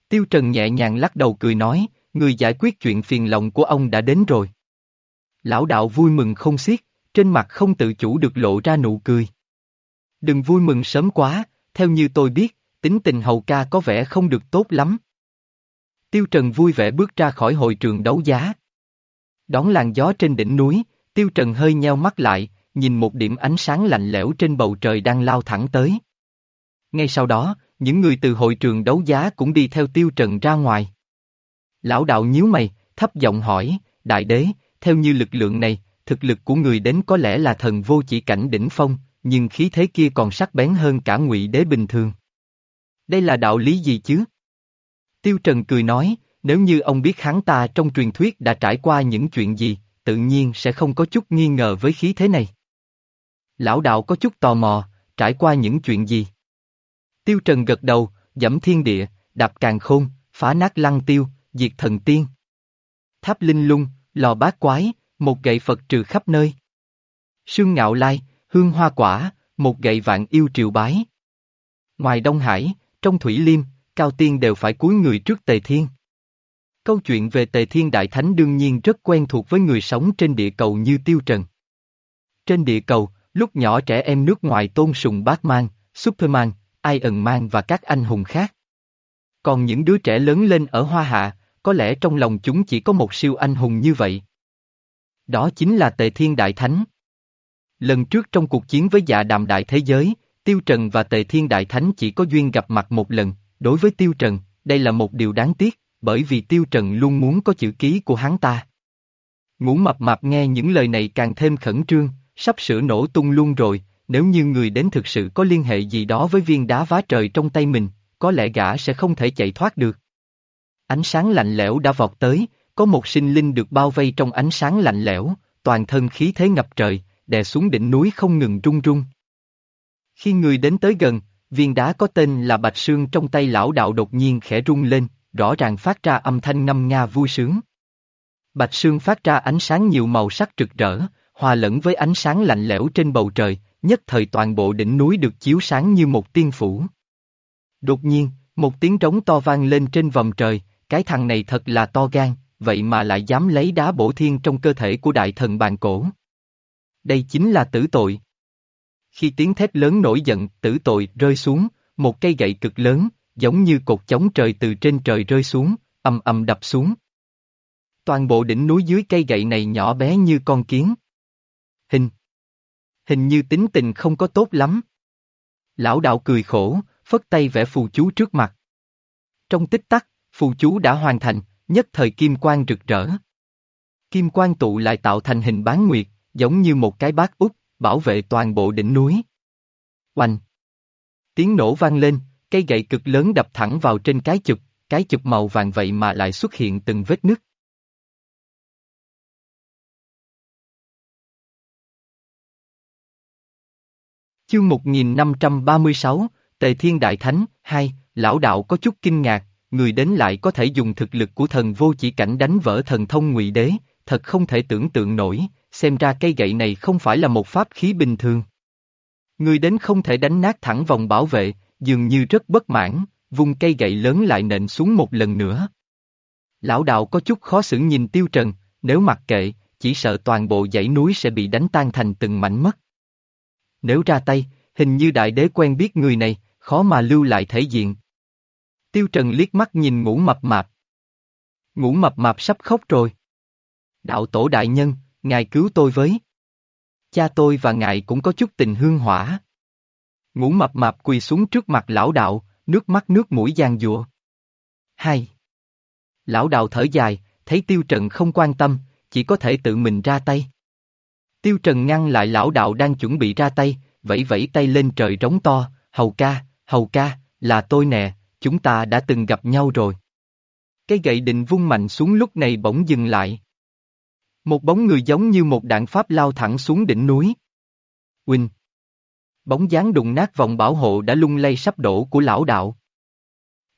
Tiêu Trần nhẹ nhàng lắc đầu cười nói, người giải quyết chuyện phiền lòng của ông đã đến rồi. Lão đạo vui mừng không xiết, trên mặt không tự chủ được lộ ra nụ cười. Đừng vui mừng sớm quá, theo như tôi biết, tính tình hầu ca có vẻ không được tốt lắm. Tiêu Trần vui vẻ bước ra khỏi hội trường đấu giá. Đón làn gió trên đỉnh núi, Tiêu Trần hơi nheo mắt lại, nhìn một điểm ánh sáng lạnh lẽo trên bầu trời đang lao thẳng tới. Ngay sau đó, những người từ hội trường đấu giá cũng đi theo Tiêu Trần ra ngoài. Lão đạo nhíu mày, thấp giọng hỏi, đại đế, theo như lực lượng này, thực lực của người đến có lẽ là thần vô chỉ cảnh đỉnh phong, nhưng khí thế kia còn sắc bén hơn cả ngụy đế bình thường. Đây là đạo lý gì chứ? Tiêu Trần cười nói, nếu như ông biết hắn ta trong truyền thuyết đã trải qua những chuyện gì, tự nhiên sẽ không có chút nghi ngờ với khí thế này. Lão đạo có chút tò mò, trải qua những chuyện gì? Tiêu Trần gật đầu, dẫm thiên địa, đạp càng khôn, phá nát lăng tiêu, diệt thần tiên. Tháp linh lung, lò bát quái, một gậy Phật trừ khắp nơi. Sương ngạo lai, hương hoa quả, một gậy vạn yêu triều bái. Ngoài Đông Hải, trong Thủy Liêm, Cao Tiên đều phải cúi người trước Tề Thiên. Câu chuyện về Tề Thiên Đại Thánh đương nhiên rất quen thuộc với người sống trên địa cầu như Tiêu Trần. Trên địa cầu, lúc nhỏ trẻ em nước ngoài tôn sùng Batman, Superman, Iron Man và các anh hùng khác. Còn những đứa trẻ lớn lên ở Hoa Hạ, có lẽ trong lòng chúng chỉ có một siêu anh hùng như vậy. Đó chính là Tề Thiên Đại Thánh. Lần trước trong cuộc chiến với dạ đàm đại thế giới, Tiêu Trần và Tề Thiên Đại Thánh chỉ có duyên gặp mặt một lần, đối với Tiêu Trần, đây là một điều đáng tiếc, bởi vì Tiêu Trần luôn muốn có chữ ký của hắn ta. Ngũ mập mạp nghe những lời này càng thêm khẩn trương, sắp sửa nổ tung luôn rồi, nếu như người đến thực sự có liên hệ gì đó với viên đá vá trời trong tay mình, có lẽ gã sẽ không thể chạy thoát được. Ánh sáng lạnh lẽo đã vọt tới, có một sinh linh được bao vây trong ánh sáng lạnh lẽo, toàn thân khí thế ngập trời, đè xuống đỉnh núi không ngừng rung rung. Khi người đến tới gần, viên đá có tên là Bạch Sương trong tay lão đạo đột nhiên khẽ rung lên, rõ ràng phát ra âm thanh ngâm nga vui sướng. Bạch Sương phát ra ánh sáng nhiều màu sắc rực rỡ, hòa lẫn với ánh sáng lạnh lẽo trên bầu trời, nhất thời toàn bộ đỉnh núi được chiếu sáng như một tiên phủ. Đột nhiên, một tiếng trống to vang lên trên vòng trời, cái thằng này thật là to gan, vậy mà lại dám lấy đá bổ thiên trong cơ thể của đại thần bàn cổ. Đây chính là tử tội. Khi tiếng thét lớn nổi giận, tử tội rơi xuống, một cây gậy cực lớn, giống như cột chống trời từ trên trời rơi xuống, ầm ầm đập xuống. Toàn bộ đỉnh núi dưới cây gậy này nhỏ bé như con kiến. Hình. Hình như tính tình không có tốt lắm. Lão đạo cười khổ, phất tay vẽ phù chú trước mặt. Trong tích tắc, phù chú đã hoàn thành, nhất thời kim quang rực rỡ. Kim quang tụ lại tạo thành hình bán nguyệt, giống như một cái bát úp, bảo vệ toàn bộ đỉnh núi. Oanh! Tiếng nổ vang lên, cây gậy cực lớn đập thẳng vào trên cái chụp, cái chụp màu vàng vậy mà lại xuất hiện từng vết nứt. Chương 1536, Tề Thiên Đại Thánh, 2, Lão Đạo có chút kinh ngạc, người đến lại có thể dùng thực lực của thần vô chỉ cảnh đánh vỡ thần thông ngụy đế, thật không thể tưởng tượng nổi, xem ra cây gậy này không phải là một pháp khí bình thường. Người đến không thể đánh nát thẳng vòng bảo vệ, dường như rất bất mãn, vung cây gậy lớn lại nện xuống một lần nữa. Lão đạo có chút khó xử nhìn tiêu trần, nếu mặc kệ, chỉ sợ toàn bộ dãy núi sẽ bị đánh tan thành từng mảnh mất. Nếu ra tay, hình như đại đế quen biết người này, khó mà lưu lại thể diện. Tiêu Trần liếc mắt nhìn ngủ mập mạp. Ngủ mập mạp sắp khóc rồi. Đạo tổ đại nhân, ngài cứu tôi với. Cha tôi và ngài cũng có chút tình hương hỏa. Ngũ mập mạp quỳ xuống trước mặt lão đạo, nước mắt nước mũi giang dụa. Hai. Lão đạo thở dài, thấy Tiêu Trần không quan tâm, chỉ có thể tự mình ra tay. Tiêu Trần ngăn lại lão đạo đang chuẩn bị ra tay, vẫy vẫy tay lên trời trống to, hầu ca, hầu ca, là tôi nè, chúng ta đã từng gặp nhau rồi. Cái gậy định vung mạnh xuống lúc này bỗng dừng lại. Một bóng người giống như một đạn pháp lao thẳng xuống đỉnh núi. Quỳnh. Bóng dáng đụng nát vòng bảo hộ đã lung lay sắp đổ của lão đạo.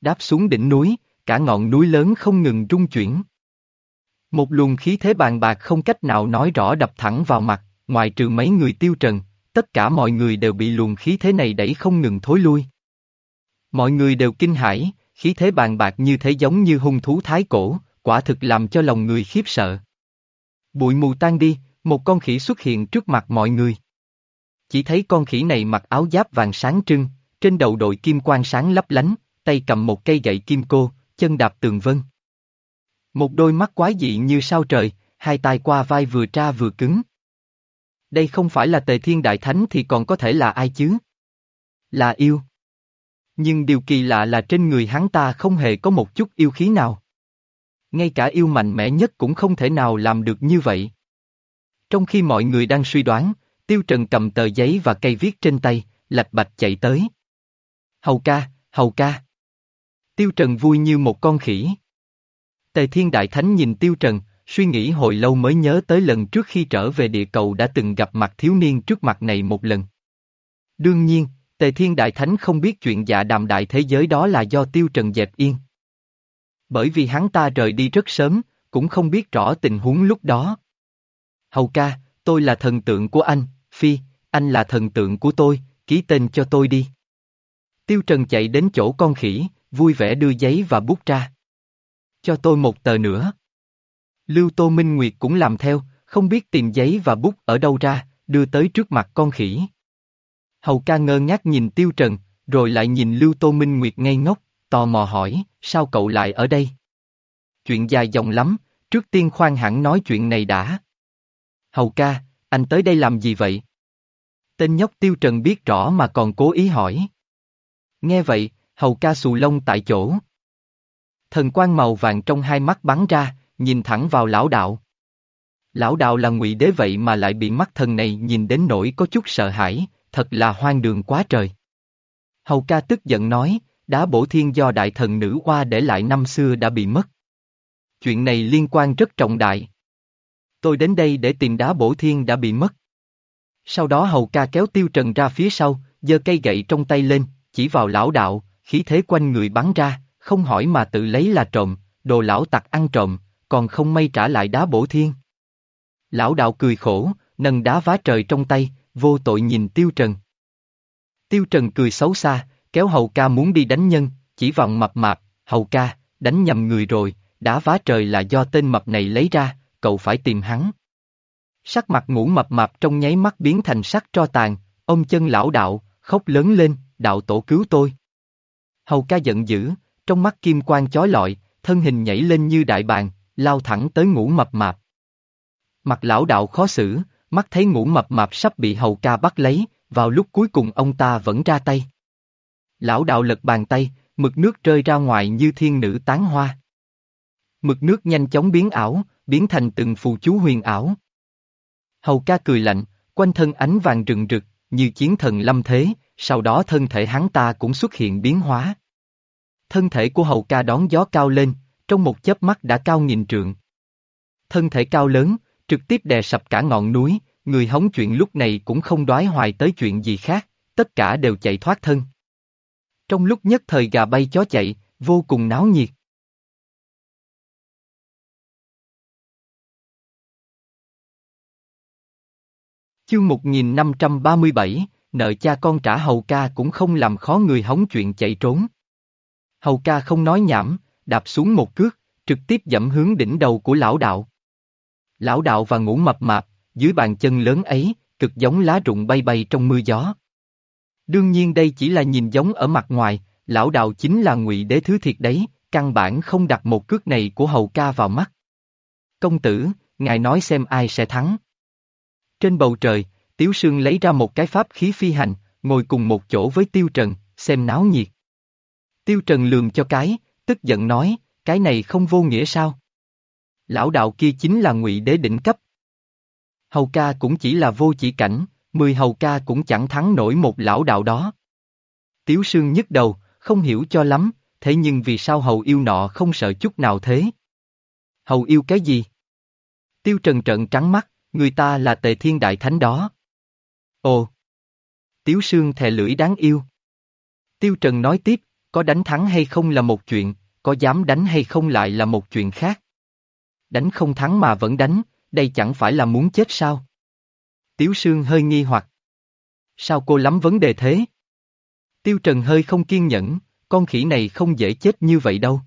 Đáp xuống đỉnh núi, cả ngọn núi lớn không ngừng rung chuyển. Một luồng khí thế bàn bạc không cách nào nói rõ đập thẳng vào mặt, ngoài trừ mấy người tiêu trần, tất cả mọi người đều bị luồng khí thế này đẩy không ngừng thối lui. Mọi người đều kinh hãi, khí thế bàn bạc như thế giống như hung thú thái cổ, quả thực làm cho lòng người khiếp sợ. Bụi mù tan đi, một con khỉ xuất hiện trước mặt mọi người. Chỉ thấy con khỉ này mặc áo giáp vàng sáng trưng, trên đầu đội kim quang sáng lấp lánh, tay cầm một cây gậy kim cô, chân đạp tường vân. Một đôi mắt quái dị như sao trời, hai tay qua vai vừa tra vừa cứng. Đây không phải là tề thiên đại thánh thì còn có thể là ai chứ? Là yêu. Nhưng điều kỳ lạ là trên người hắn ta không hề có một chút yêu khí nào. Ngay cả yêu mạnh mẽ nhất cũng không thể nào làm được như vậy. Trong khi mọi người đang suy đoán, Tiêu Trần cầm tờ giấy và cây viết trên tay, lạch bạch chạy tới. Hầu ca, hầu ca. Tiêu Trần vui như một con khỉ. Tề Thiên Đại Thánh nhìn Tiêu Trần, suy nghĩ hồi lâu mới nhớ tới lần trước khi trở về địa cầu đã từng gặp mặt thiếu niên trước mặt này một lần. Đương nhiên, Tề Thiên Đại Thánh không biết chuyện dạ đàm đại thế giới đó là do Tiêu Trần dẹp yên. Bởi vì hắn ta rời đi rất sớm, cũng không biết rõ tình huống lúc đó. Hầu ca, tôi là thần tượng của anh, Phi, anh là thần tượng của tôi, ký tên cho tôi đi. Tiêu Trần chạy đến chỗ con khỉ, vui vẻ đưa giấy và bút ra. Cho tôi một tờ nữa. Lưu Tô Minh Nguyệt cũng làm theo, không biết tìm giấy và bút ở đâu ra, đưa tới trước mặt con khỉ. Hầu ca ngơ ngác nhìn Tiêu Trần, rồi lại nhìn Lưu Tô Minh Nguyệt ngây ngốc, tò mò hỏi, sao cậu lại ở đây? Chuyện dài dòng lắm, trước tiên khoan hẳn nói chuyện này đã. Hầu ca, anh tới đây làm gì vậy? Tên nhóc Tiêu Trần biết rõ mà còn cố ý hỏi. Nghe vậy, hầu ca xù lông tại chỗ. Thần quan màu vàng trong hai mắt bắn ra, nhìn thẳng vào lão đạo. Lão đạo là ngụy đế vậy mà lại bị mắt thần này nhìn đến nỗi có chút sợ hãi, thật là hoang đường quá trời. Hầu ca tức giận nói, đá bổ thiên do đại thần nữ hoa để lại năm xưa đã bị mất. Chuyện này liên quan rất trọng đại. Tôi đến đây để tìm đá bổ thiên đã bị mất. Sau đó hầu ca kéo tiêu trần ra phía sau, giơ cây gậy trong tay lên, chỉ vào lão đạo, khí thế quanh người bắn ra, không hỏi mà tự lấy là trộm, đồ lão tặc ăn trộm, còn không may trả lại đá bổ thiên. Lão đạo cười khổ, nâng đá vá trời trong tay, vô tội nhìn Tiêu Trần. Tiêu Trần cười xấu xa, kéo hầu ca muốn đi đánh nhân, chỉ vòng mập mạp, hầu ca, đánh nhầm người rồi, đá vá trời là do tên mập này lấy ra, cậu phải tìm hắn. Sắc mặt ngủ mập mạp trong nháy mắt biến thành sắc tro tàn, ông chân lão đạo, khóc lớn lên, đạo tổ cứu tôi. Hầu ca giận dữ, trong mắt kim quang chói lọi, thân hình nhảy lên như đại bàng, lao thẳng tới ngủ mập mạp. Mặt lão đạo khó xử, mắt thấy ngủ mập mạp sắp bị hầu ca bắt lấy, vào lúc cuối cùng ông ta vẫn ra tay. Lão đạo lật bàn tay, mực nước rơi ra ngoài như thiên nữ tán hoa. Mực nước nhanh chóng biến ảo, biến thành từng phù chú huyền ảo. Hầu ca cười lạnh, quanh thân ánh vàng rừng rực, như chiến thần lâm thế, sau đó thân thể hắn ta cũng xuất hiện biến hóa. Thân thể của hầu ca đón gió cao lên, trong một chớp mắt đã cao nghìn trượng. Thân thể cao lớn, trực tiếp đè sập cả ngọn núi, người hóng chuyện lúc này cũng không đoái hoài tới chuyện gì khác, tất cả đều chạy thoát thân. Trong lúc nhất thời gà bay chó chạy, vô cùng náo nhiệt. Chương 1537, nợ cha con trả hầu ca cũng không làm khó người hóng chuyện chạy trốn. Hầu ca không nói nhảm, đạp xuống một cước, trực tiếp dẫm hướng đỉnh đầu của lão đạo. Lão đạo và ngủ mập mạp, dưới bàn chân lớn ấy, cực giống lá rụng bay bay trong mưa gió. Đương nhiên đây chỉ là nhìn giống ở mặt ngoài, lão đạo chính là ngụy đế thứ thiệt đấy, căn bản không đặt một cước này của hầu ca vào mắt. Công tử, ngài nói xem ai sẽ thắng. Trên bầu trời, Tiếu Sương lấy ra một cái pháp khí phi hành, ngồi cùng một chỗ với Tiêu Trần, xem náo nhiệt. Tiêu Trần lườm cho cái, tức giận nói, cái này không vô nghĩa sao? Lão đạo kia chính là ngụy đế đỉnh cấp. Hầu ca cũng chỉ là vô chỉ cảnh, mười hầu ca cũng chẳng thắng nổi một lão đạo đó. Tiếu Sương nhức đầu, không hiểu cho lắm, thế nhưng vì sao hầu yêu nọ không sợ chút nào thế? Hầu yêu cái gì? Tiêu Trần trợn trắng mắt, người ta là tề thiên đại thánh đó. Ồ! Tiếu Sương thè lưỡi đáng yêu. Tiêu Trần nói tiếp, có đánh thắng hay không là một chuyện, có dám đánh hay không lại là một chuyện khác. Đánh không thắng mà vẫn đánh, đây chẳng phải là muốn chết sao? Tiếu Sương hơi nghi hoặc. Sao cô lắm vấn đề thế? Tiêu Trần hơi không kiên nhẫn, con khỉ này không dễ chết như vậy đâu.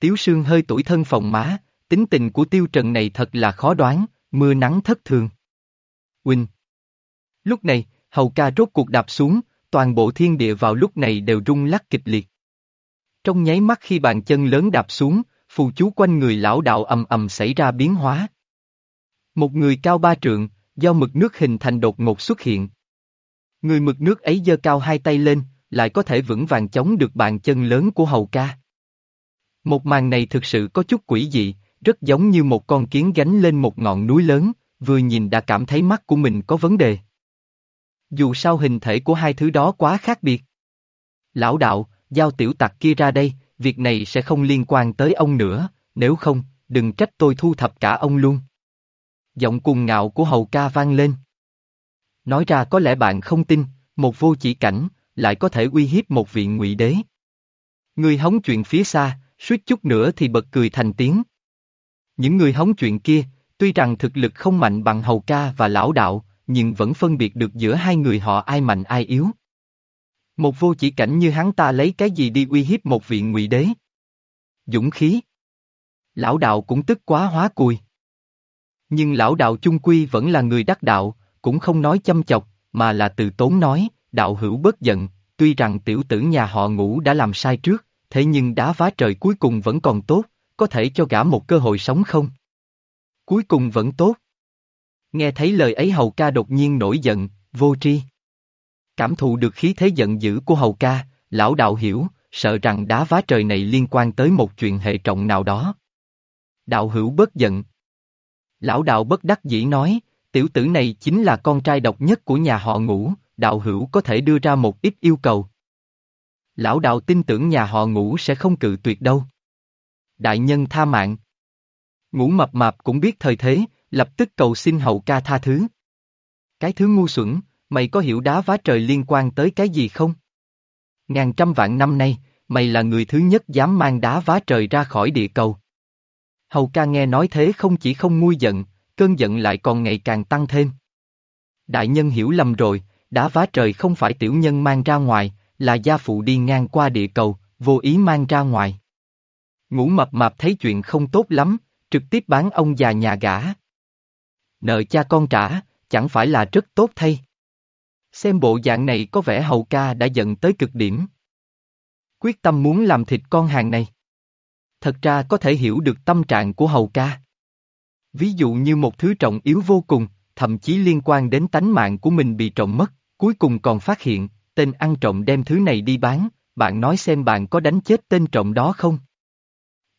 Tiếu Sương hơi tuổi thân phòng má, tính tình của Tiêu Trần này thật là khó đoán, mưa nắng thất thường. quỳnh, Lúc này, hầu ca rốt cuộc đạp xuống, toàn bộ thiên địa vào lúc này đều rung lắc kịch liệt. Trong nháy mắt khi bàn chân lớn đạp xuống, phù chú quanh người lão đạo ầm ầm xảy ra biến hóa. Một người cao ba trượng, do mực nước hình thành đột ngột xuất hiện. Người mực nước ấy giơ cao hai tay lên, lại có thể vững vàng chống được bàn chân lớn của hầu ca. Một màn này thực sự có chút quỷ dị, rất giống như một con kiến gánh lên một ngọn núi lớn, vừa nhìn đã cảm thấy mắt của mình có vấn đề. Dù sao hình thể của hai thứ đó quá khác biệt. Lão đạo, giao tiểu tặc kia ra đây, việc này sẽ không liên quan tới ông nữa, nếu không, đừng trách tôi thu thập cả ông luôn. Giọng cuồng ngạo của hầu ca vang lên. Nói ra có lẽ bạn không tin, một vô chỉ cảnh, lại có thể uy hiếp một vị ngụy đế. Người hóng chuyện phía xa, suýt chút nữa thì bật cười thành tiếng. Những người hóng chuyện kia, tuy rằng thực lực không mạnh bằng hầu ca và lão đạo, nhưng vẫn phân biệt được giữa hai người họ ai mạnh ai yếu. Một vô chỉ cảnh như hắn ta lấy cái gì đi uy hiếp một vị ngụy đế? Dũng khí. Lão đạo cũng tức quá hóa cùi. Nhưng lão đạo chung quy vẫn là người đắc đạo, cũng không nói châm chọc, mà là từ tốn nói, đạo hữu bớt giận, tuy rằng tiểu tử nhà họ ngũ đã làm sai trước, thế nhưng đá vá trời cuối cùng vẫn còn tốt, có thể cho gã một cơ hội sống không? Cuối cùng vẫn tốt. Nghe thấy lời ấy hầu ca đột nhiên nổi giận, vô tri. Cảm thụ được khí thế giận dữ của hầu ca, lão đạo hiểu, sợ rằng đá vá trời này liên quan tới một chuyện hệ trọng nào đó. Đạo hữu bớt giận. Lão đạo bất đắc dĩ nói, tiểu tử này chính là con trai độc nhất của nhà họ ngũ, đạo hữu có thể đưa ra một ít yêu cầu. Lão đạo tin tưởng nhà họ ngũ sẽ không cự tuyệt đâu. Đại nhân tha mạng. Ngũ mập mạp cũng biết thời thế, lập tức cầu xin hậu ca tha thứ. Cái thứ ngu xuẩn, mày có hiểu đá vá trời liên quan tới cái gì không? Ngàn trăm vạn năm nay, mày là người thứ nhất dám mang đá vá trời ra khỏi địa cầu. Hầu ca nghe nói thế không chỉ không nguôi giận, cơn giận lại còn ngày càng tăng thêm. Đại nhân hiểu lầm rồi, đá vá trời không phải tiểu nhân mang ra ngoài, là gia phụ đi ngang qua địa cầu, vô ý mang ra ngoài. Ngũ mập mạp thấy chuyện không tốt lắm, trực tiếp bán ông già nhà gã. Nợ cha con trả, chẳng phải là rất tốt thay. Xem bộ dạng này có vẻ hầu ca đã giận tới cực điểm. Quyết tâm muốn làm thịt con hàng này. Thật ra có thể hiểu được tâm trạng của hầu ca. Ví dụ như một thứ trọng yếu vô cùng, thậm chí liên quan đến tánh mạng của mình bị trộm mất, cuối cùng còn phát hiện, tên ăn trộm đem thứ này đi bán, bạn nói xem bạn có đánh chết tên trộm đó không?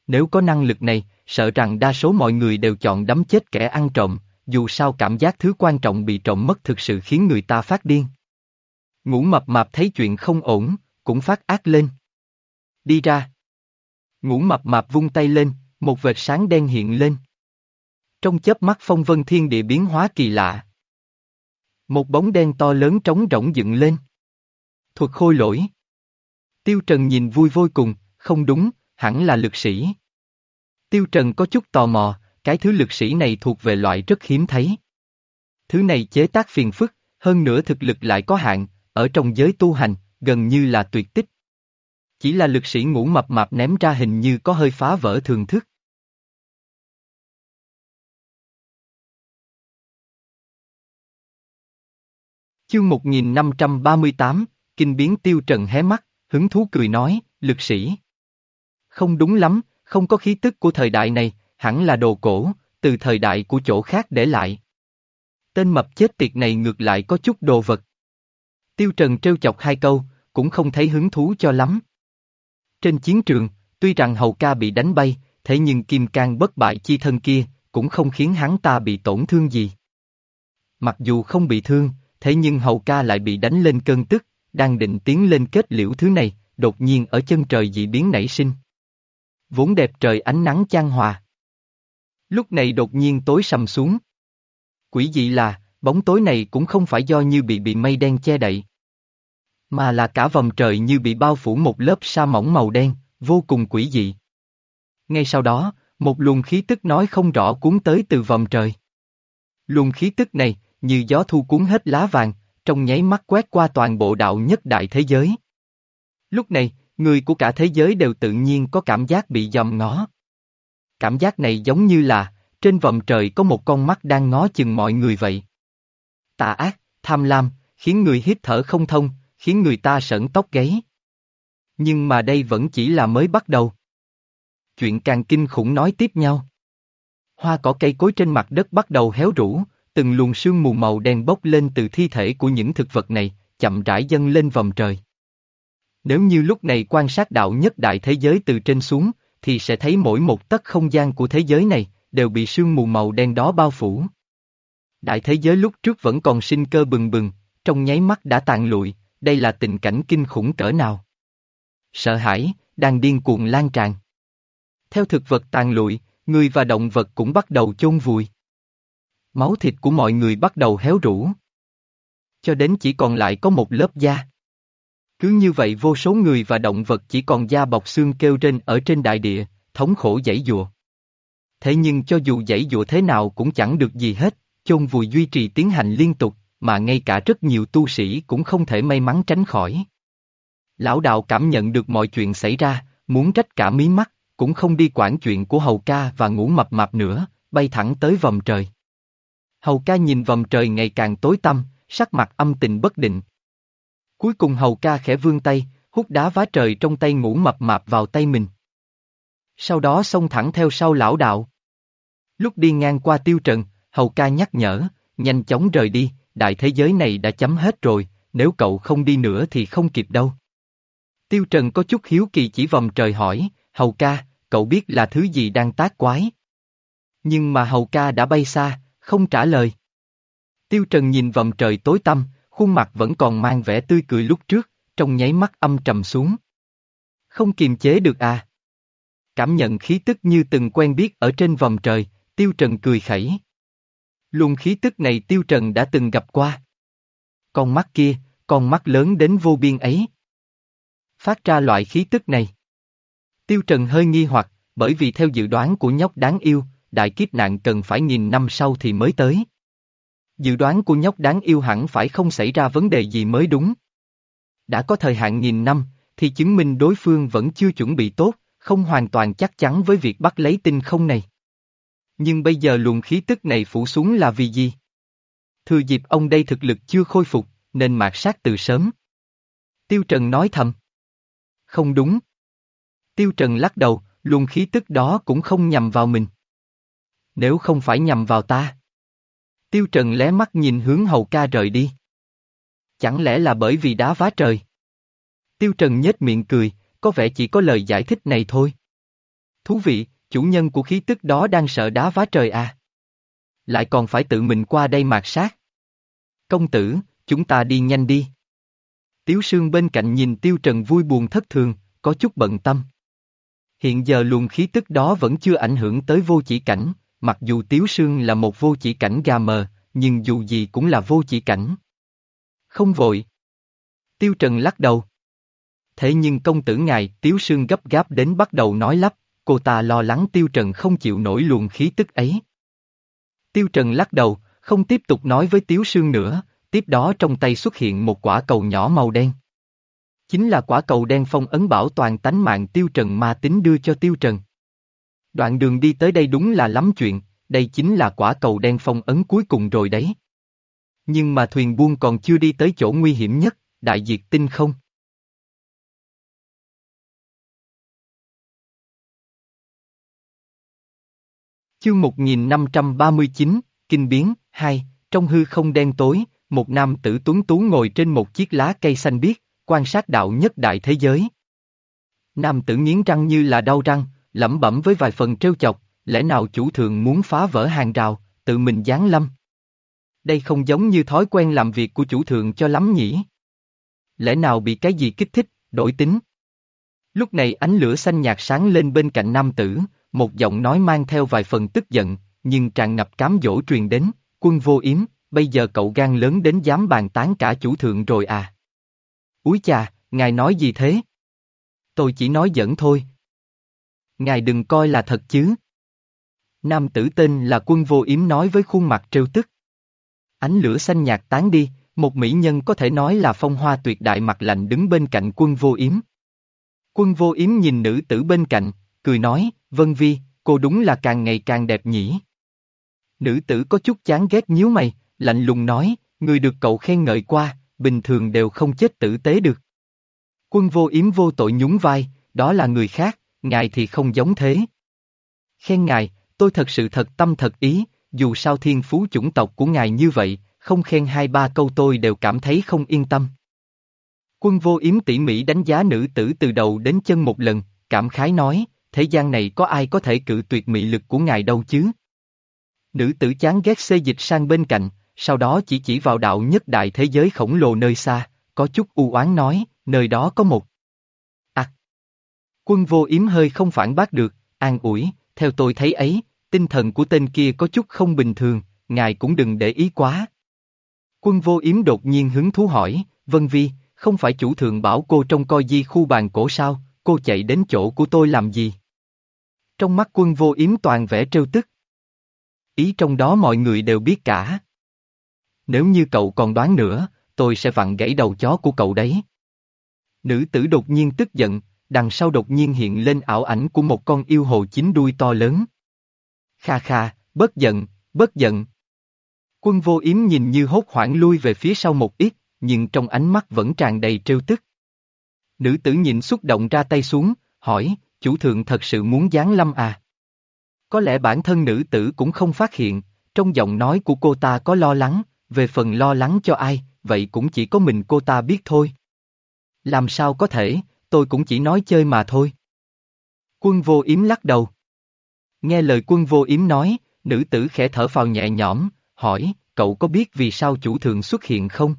Nếu có năng lực này, sợ rằng đa số mọi người đều chọn đấm chết kẻ ăn trộm, dù sao cảm giác thứ quan trọng bị trộm mất thực sự khiến người ta phát điên. Ngủ mập mạp thấy chuyện không ổn, cũng phát ác lên. Đi ra. Ngũ mập mạp vung tay lên, một vệt sáng đen hiện lên. Trong chớp mắt phong vân thiên địa biến hóa kỳ lạ. Một bóng đen to lớn trống rỗng dựng lên. Thuật khôi lỗi. Tiêu Trần nhìn vui vô cùng, không đúng, hẳn là lực sĩ. Tiêu Trần có chút tò mò, cái thứ lực sĩ này thuộc về loại rất hiếm thấy. Thứ này chế tác phiền phức, hơn nữa thực lực lại có hạn, ở trong giới tu hành, gần như là tuyệt tích. Chỉ là lực sĩ ngủ mập mạp ném ra hình như có hơi phá vỡ thường thức. Chương 1538, Kinh biến tiêu trần hé mắt, hứng thú cười nói, lực sĩ. Không đúng lắm, không có khí tức của thời đại này, hẳn là đồ cổ, từ thời đại của chỗ khác để lại. Tên mập chết tiệt này ngược lại có chút đồ vật. Tiêu Trần trêu chọc hai câu, cũng không thấy hứng thú cho lắm. Trên chiến trường, tuy rằng hầu ca bị đánh bay, thế nhưng kim cang bất bại chi thân kia, cũng không khiến hắn ta bị tổn thương gì. Mặc dù không bị thương, thế nhưng hầu ca lại bị đánh lên cơn tức, đang định tiến lên kết liễu thứ này, đột nhiên ở chân trời dị biến nảy sinh. Vốn đẹp trời ánh nắng chan hòa. Lúc này đột nhiên tối sầm xuống. Quỷ dị là, bóng tối này cũng không phải do như bị bị mây đen che đậy. Mà là cả vòng trời như bị bao phủ một lớp sa mỏng màu đen, vô cùng quỷ dị. Ngay sau đó, một luồng khí tức nói không rõ cuốn tới từ vòng trời. Luồng khí tức này, như gió thu cuốn hết lá vàng, trong nháy mắt quét qua toàn bộ đạo nhất đại thế giới. Lúc này, người của cả thế giới đều tự nhiên có cảm giác bị dòm ngó. Cảm giác này giống như là, trên vòng trời có một con mắt đang ngó chừng mọi người vậy. Tà ác, tham lam, khiến người hít thở không thông, khiến người ta sởn tóc gáy. Nhưng mà đây vẫn chỉ là mới bắt đầu. Chuyện càng kinh khủng nói tiếp nhau. Hoa cỏ cây cối trên mặt đất bắt đầu héo rũ, từng luồng sương mù màu đen bốc lên từ thi thể của những thực vật này, chậm rãi dâng lên vòng trời. Nếu như lúc này quan sát đạo nhất đại thế giới từ trên xuống, thì sẽ thấy mỗi một tấc không gian của thế giới này, đều bị sương mù màu đen đó bao phủ. Đại thế giới lúc trước vẫn còn sinh cơ bừng bừng, trong nháy mắt đã tàn lụi, đây là tình cảnh kinh khủng cỡ nào. Sợ hãi, đang điên cuồng lan tràn. Theo thực vật tàn lụi, người và động vật cũng bắt đầu chôn vùi. Máu thịt của mọi người bắt đầu héo rũ. Cho đến chỉ còn lại có một lớp da. Cứ như vậy vô số người và động vật chỉ còn da bọc xương kêu trên ở trên đại địa, thống khổ dãy dùa. Thế nhưng cho dù dãy dùa thế nào cũng chẳng được gì hết, chôn vùi duy trì tiến hành liên tục, mà ngay cả rất nhiều tu sĩ cũng không thể may mắn tránh khỏi. Lão đạo cảm nhận được mọi chuyện xảy ra, muốn trách cả mí mắt, cũng không đi quản chuyện của hầu ca và ngủ mập mạp nữa, bay thẳng tới vòng trời. Hầu ca nhìn vòng trời ngày càng tối tăm, sắc mặt âm tình bất định. Cuối cùng hầu ca khẽ vươn tay, hút đá vá trời trong tay ngủ mập mạp vào tay mình. Sau đó xông thẳng theo sau lão đạo. Lúc đi ngang qua tiêu trần, hầu ca nhắc nhở, nhanh chóng rời đi, đại thế giới này đã chấm hết rồi, nếu cậu không đi nữa thì không kịp đâu. Tiêu trần có chút hiếu kỳ chỉ vòng trời hỏi, hầu ca, cậu biết là thứ gì đang tác quái. Nhưng mà hầu ca đã bay xa, không trả lời. Tiêu Trần nhìn vòng trời tối tăm, khuôn mặt vẫn còn mang vẻ tươi cười lúc trước, trong nháy mắt âm trầm xuống. Không kiềm chế được à. Cảm nhận khí tức như từng quen biết ở trên vòng trời, Tiêu Trần cười khẩy. Luồng khí tức này Tiêu Trần đã từng gặp qua. Con mắt kia, con mắt lớn đến vô biên ấy. Phát ra loại khí tức này. Tiêu Trần hơi nghi hoặc, bởi vì theo dự đoán của nhóc đáng yêu, đại kiếp nạn cần phải nghìn năm sau thì mới tới. Dự đoán của nhóc đáng yêu hẳn phải không xảy ra vấn đề gì mới đúng. Đã có thời hạn nghìn năm, thì chứng minh đối phương vẫn chưa chuẩn bị tốt, không hoàn toàn chắc chắn với việc bắt lấy tinh không này. Nhưng bây giờ luồng khí tức này phủ xuống là vì gì? Thừa dịp ông đây thực lực chưa khôi phục, nên mạt sát từ sớm. Tiêu Trần nói thầm. Không đúng. Tiêu Trần lắc đầu, luồng khí tức đó cũng không nhằm vào mình. Nếu không phải nhằm vào ta. Tiêu Trần lé mắt nhìn hướng hầu ca rời đi. chẳng lẽ là bởi vì đá vá trời? Tiêu Trần nhếch miệng cười, có vẻ chỉ có lời giải thích này thôi. Thú vị, chủ nhân của khí tức đó đang sợ đá vá trời à? Lại còn phải tự mình qua đây mạt sát. Công tử, chúng ta đi nhanh đi. Tiếu Sương bên cạnh nhìn Tiêu Trần vui buồn thất thường, có chút bận tâm. Hiện giờ luồng khí tức đó vẫn chưa ảnh hưởng tới vô chỉ cảnh, mặc dù Tiếu Sương là một vô chỉ cảnh gà mờ, nhưng dù gì cũng là vô chỉ cảnh. Không vội. Tiêu Trần lắc đầu. Thế nhưng công tử ngài Tiếu Sương gấp gáp đến bắt đầu nói lắp, cô ta lo lắng Tiêu Trần không chịu nổi luồng khí tức ấy. Tiêu Trần lắc đầu, không tiếp tục nói với Tiếu Sương nữa, tiếp đó trong tay xuất hiện một quả cầu nhỏ màu đen. Chính là quả cầu đen phong ấn bảo toàn tánh mạng Tiêu Trần ma tính đưa cho Tiêu Trần. Đoạn đường đi tới đây đúng là lắm chuyện, đây chính là quả cầu đen phong ấn cuối cùng rồi đấy. Nhưng mà thuyền buôn còn chưa đi tới chỗ nguy hiểm nhất, đại diệt tinh không. Chương 1539, Kinh biến, 2, trong hư không đen tối, một nam tử tuấn tú ngồi trên một chiếc lá cây xanh biếc, quan sát đạo nhất đại thế giới. Nam tử nghiến răng như là đau răng, lẩm bẩm với vài phần trêu chọc, lẽ nào chủ thượng muốn phá vỡ hàng rào, tự mình giáng lâm. Đây không giống như thói quen làm việc của chủ thượng cho lắm nhỉ. Lẽ nào bị cái gì kích thích, đổi tính. Lúc này ánh lửa xanh nhạt sáng lên bên cạnh nam tử, một giọng nói mang theo vài phần tức giận, nhưng tràn ngập cám dỗ truyền đến, quân vô yếm, bây giờ cậu gan lớn đến dám bàn tán cả chủ thượng rồi à. Úi chà, ngài nói gì thế? Tôi chỉ nói giỡn thôi. Ngài đừng coi là thật chứ. Nam tử tên là quân vô yếm nói với khuôn mặt trêu tức. Ánh lửa xanh nhạt tán đi, một mỹ nhân có thể nói là phong hoa tuyệt đại mặt lạnh đứng bên cạnh quân vô yếm. Quân vô yếm nhìn nữ tử bên cạnh, cười nói, Vân Vi, cô đúng là càng ngày càng đẹp nhỉ. Nữ tử có chút chán ghét nhíu mày, lạnh lùng nói, người được cậu khen ngợi qua, bình thường đều không chết tử tế được. Quân vô yếm vô tội nhún vai, đó là người khác, ngài thì không giống thế. Khen ngài, tôi thật sự thật tâm thật ý, dù sao thiên phú chủng tộc của ngài như vậy, không khen hai ba câu tôi đều cảm thấy không yên tâm. Quân vô yếm tỉ mỉ đánh giá nữ tử từ đầu đến chân một lần, cảm khái nói, thế gian này có ai có thể cự tuyệt mị lực của ngài đâu chứ? Nữ tử chán ghét xê dịch sang bên cạnh, sau đó chỉ chỉ vào đạo nhất đại thế giới khổng lồ nơi xa, có chút u oán nói, nơi đó có một. À! Quân vô yếm hơi không phản bác được, an ủi, theo tôi thấy ấy, tinh thần của tên kia có chút không bình thường, ngài cũng đừng để ý quá. Quân vô yếm đột nhiên hứng thú hỏi, Vân Vi, không phải chủ thượng bảo cô trông coi di khu bàn cổ sao, cô chạy đến chỗ của tôi làm gì? Trong mắt quân vô yếm toàn vẻ trêu tức. Ý trong đó mọi người đều biết cả. Nếu như cậu còn đoán nữa, tôi sẽ vặn gãy đầu chó của cậu đấy. Nữ tử đột nhiên tức giận, đằng sau đột nhiên hiện lên ảo ảnh của một con yêu hồ chín đuôi to lớn. Kha kha, bất giận, bất giận. Quân vô yếm nhìn như hốt hoảng lui về phía sau một ít, nhưng trong ánh mắt vẫn tràn đầy trêu tức. Nữ tử nhìn xúc động ra tay xuống, hỏi, chủ thượng thật sự muốn giáng lâm à? Có lẽ bản thân nữ tử cũng không phát hiện, trong giọng nói của cô ta có lo lắng, về phần lo lắng cho ai, vậy cũng chỉ có mình cô ta biết thôi. Làm sao có thể, tôi cũng chỉ nói chơi mà thôi. Quân vô yếm lắc đầu. Nghe lời quân vô yếm nói, nữ tử khẽ thở phào nhẹ nhõm, hỏi, cậu có biết vì sao chủ thượng xuất hiện không?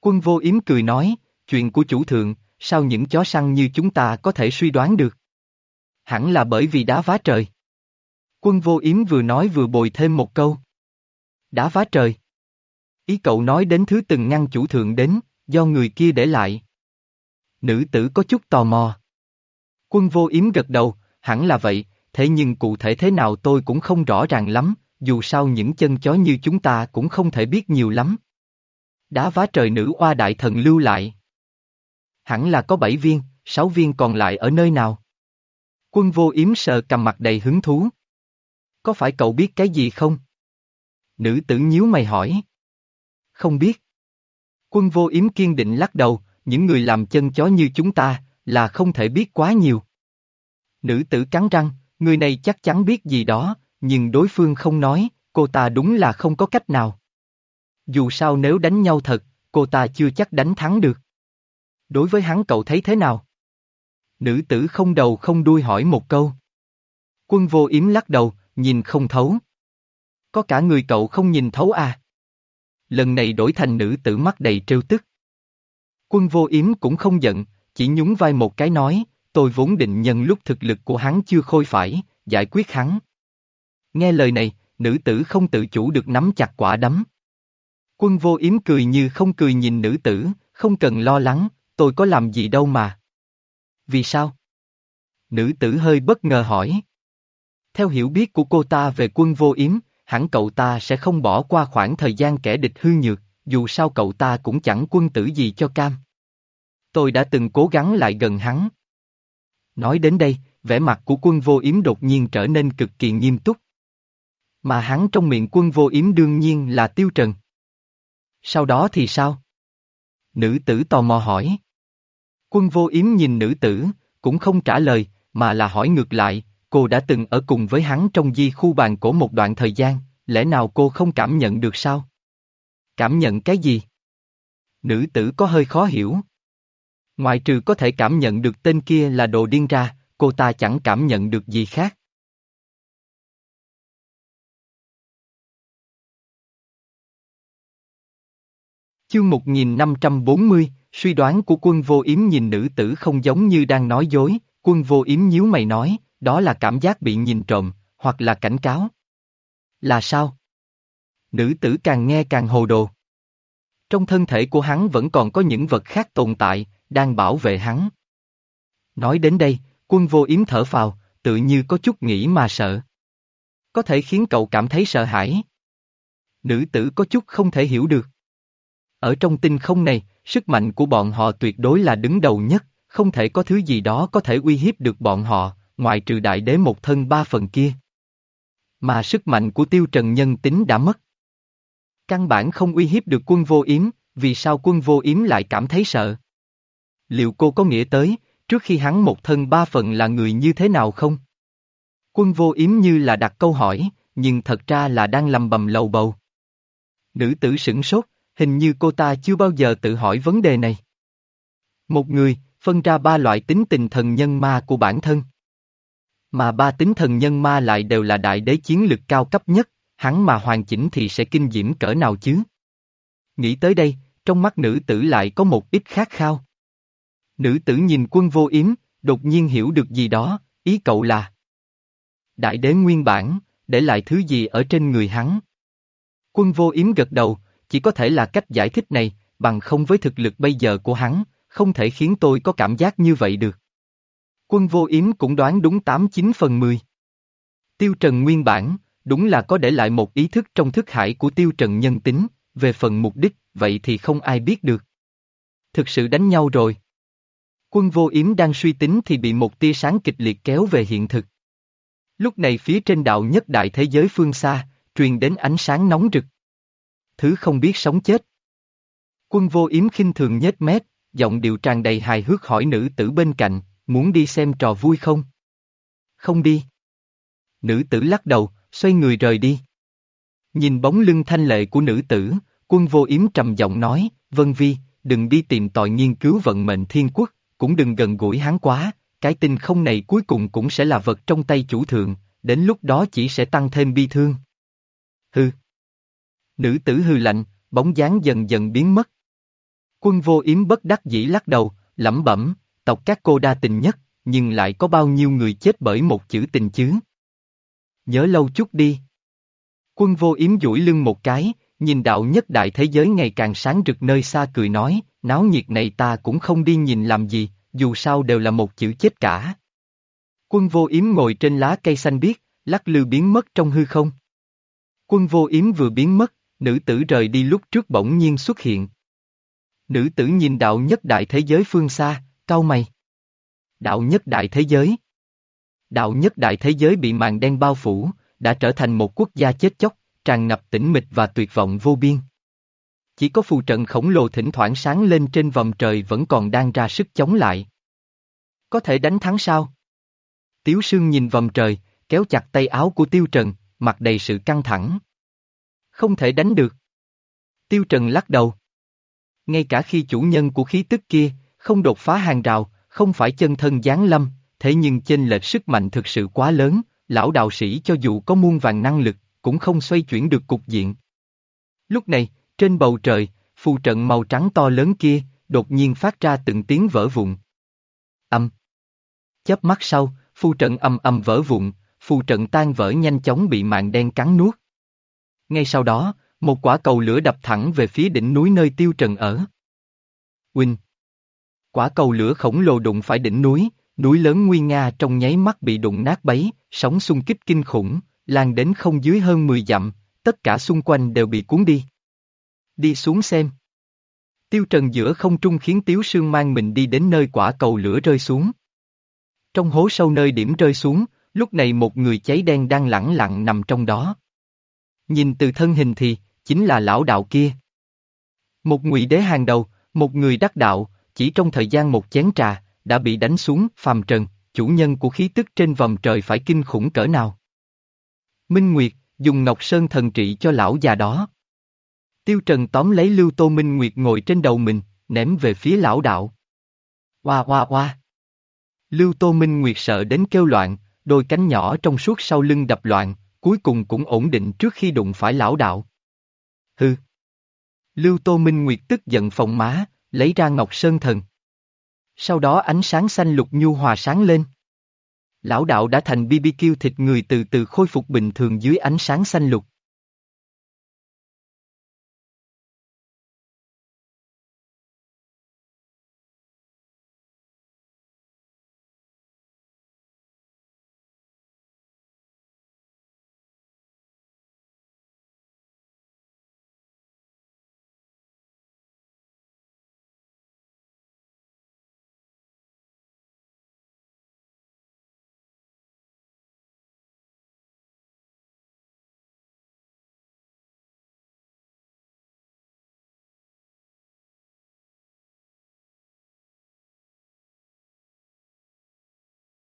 Quân vô yếm cười nói, chuyện của chủ thượng, sao những chó săn như chúng ta có thể suy đoán được? Hẳn là bởi vì đá vá trời. Quân vô yếm vừa nói vừa bồi thêm một câu. Đá vá trời. Ý cậu nói đến thứ từng ngăn chủ thượng đến, do người kia để lại. Nữ tử có chút tò mò. Quân vô yếm gật đầu, hẳn là vậy, thế nhưng cụ thể thế nào tôi cũng không rõ ràng lắm, dù sao những chân chó như chúng ta cũng không thể biết nhiều lắm. Đá vá trời nữ oa đại thần lưu lại. Hẳn là có bảy viên, sáu viên còn lại ở nơi nào? Quân vô yếm sợ cầm mặt đầy hứng thú. Có phải cậu biết cái gì không? Nữ tử nhíu mày hỏi. Không biết. Quân vô yếm kiên định lắc đầu, những người làm chân chó như chúng ta, là không thể biết quá nhiều. Nữ tử cắn răng, người này chắc chắn biết gì đó, nhưng đối phương không nói, cô ta đúng là không có cách nào. Dù sao nếu đánh nhau thật, cô ta chưa chắc đánh thắng được. Đối với hắn cậu thấy thế nào? Nữ tử không đầu không đuôi hỏi một câu. Quân vô yếm lắc đầu, nhìn không thấu. Có cả người cậu không nhìn thấu à? Lần này đổi thành nữ tử mắt đầy trêu tức. Quân vô yếm cũng không giận, chỉ nhún vai một cái nói, tôi vốn định nhân lúc thực lực của hắn chưa khôi phải, giải quyết hắn. Nghe lời này, nữ tử không tự chủ được nắm chặt quả đấm. Quân vô yếm cười như không cười nhìn nữ tử, không cần lo lắng, tôi có làm gì đâu mà. Vì sao? Nữ tử hơi bất ngờ hỏi. Theo hiểu biết của cô ta về quân vô yếm, hẳn cậu ta sẽ không bỏ qua khoảng thời gian kẻ địch hư nhược, dù sao cậu ta cũng chẳng quân tử gì cho cam. Tôi đã từng cố gắng lại gần hắn. Nói đến đây, vẻ mặt của quân vô yếm đột nhiên trở nên cực kỳ nghiêm túc. Mà hắn trong miệng quân vô yếm đương nhiên là tiêu trần. Sau đó thì sao? Nữ tử tò mò hỏi. Quân vô yếm nhìn nữ tử, cũng không trả lời, mà là hỏi ngược lại, cô đã từng ở cùng với hắn trong di khu bàn cổ một đoạn thời gian, lẽ nào cô không cảm nhận được sao? Cảm nhận cái gì? Nữ tử có hơi khó hiểu. Ngoại trừ có thể cảm nhận được tên kia là đồ điên ra, cô ta chẳng cảm nhận được gì khác. Chương 1540, suy đoán của quân vô yếm nhìn nữ tử không giống như đang nói dối, quân vô yếm nhíu mày nói, đó là cảm giác bị nhìn trộm, hoặc là cảnh cáo. Là sao? Nữ tử càng nghe càng hồ đồ. Trong thân thể của hắn vẫn còn có những vật khác tồn tại, đang bảo vệ hắn. Nói đến đây, quân vô yếm thở phào, tự như có chút nghĩ mà sợ. Có thể khiến cậu cảm thấy sợ hãi. Nữ tử có chút không thể hiểu được. Ở trong tinh không này, sức mạnh của bọn họ tuyệt đối là đứng đầu nhất, không thể có thứ gì đó có thể uy hiếp được bọn họ, ngoại trừ đại đế một thân ba phần kia. Mà sức mạnh của tiêu trần nhân tính đã mất. Căn bản không uy hiếp được quân vô yếm, vì sao quân vô yếm lại cảm thấy sợ? Liệu cô có nghĩa tới, trước khi hắn một thân ba phần là người như thế nào không? Quân vô yếm như là đặt câu hỏi, nhưng thật ra là đang lầm bầm lầu bầu. Nữ tử sửng sốt, hình như cô ta chưa bao giờ tự hỏi vấn đề này. Một người, phân ra ba loại tính tình thần nhân ma của bản thân. Mà ba tính thần nhân ma lại đều là đại đế chiến lực cao cấp nhất, hắn mà hoàn chỉnh thì sẽ kinh diễm cỡ nào chứ? Nghĩ tới đây, trong mắt nữ tử lại có một ít khát khao. Nữ tử nhìn quân vô yếm, đột nhiên hiểu được gì đó, ý cậu là Đại đế nguyên bản, để lại thứ gì ở trên người hắn. Quân vô yếm gật đầu, chỉ có thể là cách giải thích này, bằng không với thực lực bây giờ của hắn, không thể khiến tôi có cảm giác như vậy được. Quân vô yếm cũng đoán đúng 89 phần 10. Tiêu Trần nguyên bản, đúng là có để lại một ý thức trong thức hải của Tiêu Trần nhân tính, về phần mục đích, vậy thì không ai biết được. Thực sự đánh nhau rồi. Quân vô yếm đang suy tính thì bị một tia sáng kịch liệt kéo về hiện thực. Lúc này phía trên đạo nhất đại thế giới phương xa, truyền đến ánh sáng nóng rực. Thứ không biết sống chết. Quân vô yếm khinh thường nhếch mép, giọng điệu tràn đầy hài hước hỏi nữ tử bên cạnh, muốn đi xem trò vui không? Không đi. Nữ tử lắc đầu, xoay người rời đi. Nhìn bóng lưng thanh lệ của nữ tử, quân vô yếm trầm giọng nói, Vân Vi, đừng đi tìm tòi nghiên cứu vận mệnh thiên quốc, cũng đừng gần gũi hắn quá, cái tinh không này cuối cùng cũng sẽ là vật trong tay chủ thượng, đến lúc đó chỉ sẽ tăng thêm bi thương. Hừ. Nữ tử hư lạnh, bóng dáng dần dần biến mất. Quân vô yếm bất đắc dĩ lắc đầu, lẩm bẩm, tộc các cô đa tình nhất, nhưng lại có bao nhiêu người chết bởi một chữ tình chứ? Nhớ lâu chút đi. Quân vô yếm duỗi lưng một cái, nhìn đạo nhất đại thế giới ngày càng sáng rực nơi xa cười nói, náo nhiệt này ta cũng không đi nhìn làm gì, dù sao đều là một chữ chết cả. Quân vô yếm ngồi trên lá cây xanh biếc, lắc lư biến mất trong hư không. Quân vô yếm vừa biến mất, nữ tử rời đi lúc trước bỗng nhiên xuất hiện. Nữ tử nhìn đạo nhất đại thế giới phương xa, cau mày. Đạo nhất đại thế giới. Đạo nhất đại thế giới bị màn đen bao phủ, đã trở thành một quốc gia chết chóc, tràn ngập tĩnh mịch và tuyệt vọng vô biên. Chỉ có phù trận khổng lồ thỉnh thoảng sáng lên trên vòng trời vẫn còn đang ra sức chống lại. Có thể đánh thắng sao? Tiếu Sương nhìn vòng trời, kéo chặt tay áo của Tiêu Trần, mặt đầy sự căng thẳng. Không thể đánh được. Tiêu Trần lắc đầu. Ngay cả khi chủ nhân của khí tức kia, không đột phá hàng rào, không phải chân thân giáng lâm, thế nhưng chênh lệch sức mạnh thực sự quá lớn, lão đạo sĩ cho dù có muôn vàng năng lực, cũng không xoay chuyển được cục diện. Lúc này, trên bầu trời, phù trận màu trắng to lớn kia, đột nhiên phát ra từng tiếng vỡ vụn. Âm. Chớp mắt sau, phù trận âm âm vỡ vụn, phù trận tan vỡ nhanh chóng bị mạng đen cắn nuốt. Ngay sau đó, một quả cầu lửa đập thẳng về phía đỉnh núi nơi tiêu trần ở. Huynh. Quả cầu lửa khổng lồ đụng phải đỉnh núi, núi lớn nguy nga trong nháy mắt bị đụng nát bấy, sóng xung kích kinh khủng, lan đến không dưới hơn 10 dặm, tất cả xung quanh đều bị cuốn đi. Đi xuống xem. Tiêu trần giữa không trung khiến Tiếu Sương mang mình đi đến nơi quả cầu lửa rơi xuống. Trong hố sâu nơi điểm rơi xuống, lúc này một người cháy đen đang lẳng lặng nằm trong đó. Nhìn từ thân hình thì, chính là lão đạo kia. Một ngụy đế hàng đầu, một người đắc đạo, chỉ trong thời gian một chén trà, đã bị đánh xuống, phàm trần, chủ nhân của khí tức trên vòng trời phải kinh khủng cỡ nào. Minh Nguyệt, dùng Ngọc Sơn thần trị cho lão già đó. Tiêu Trần tóm lấy Lưu Tô Minh Nguyệt ngồi trên đầu mình, ném về phía lão đạo. Hoa hoa hoa. Lưu Tô Minh Nguyệt sợ đến kêu loạn, đôi cánh nhỏ trong suốt sau lưng đập loạn, cuối cùng cũng ổn định trước khi đụng phải lão đạo. Hừ, Lưu Tô Minh Nguyệt tức giận phòng má, lấy ra Ngọc Sơn Thần. Sau đó ánh sáng xanh lục nhu hòa sáng lên. Lão đạo đã thành BBQ thịt người từ từ khôi phục bình thường dưới ánh sáng xanh lục.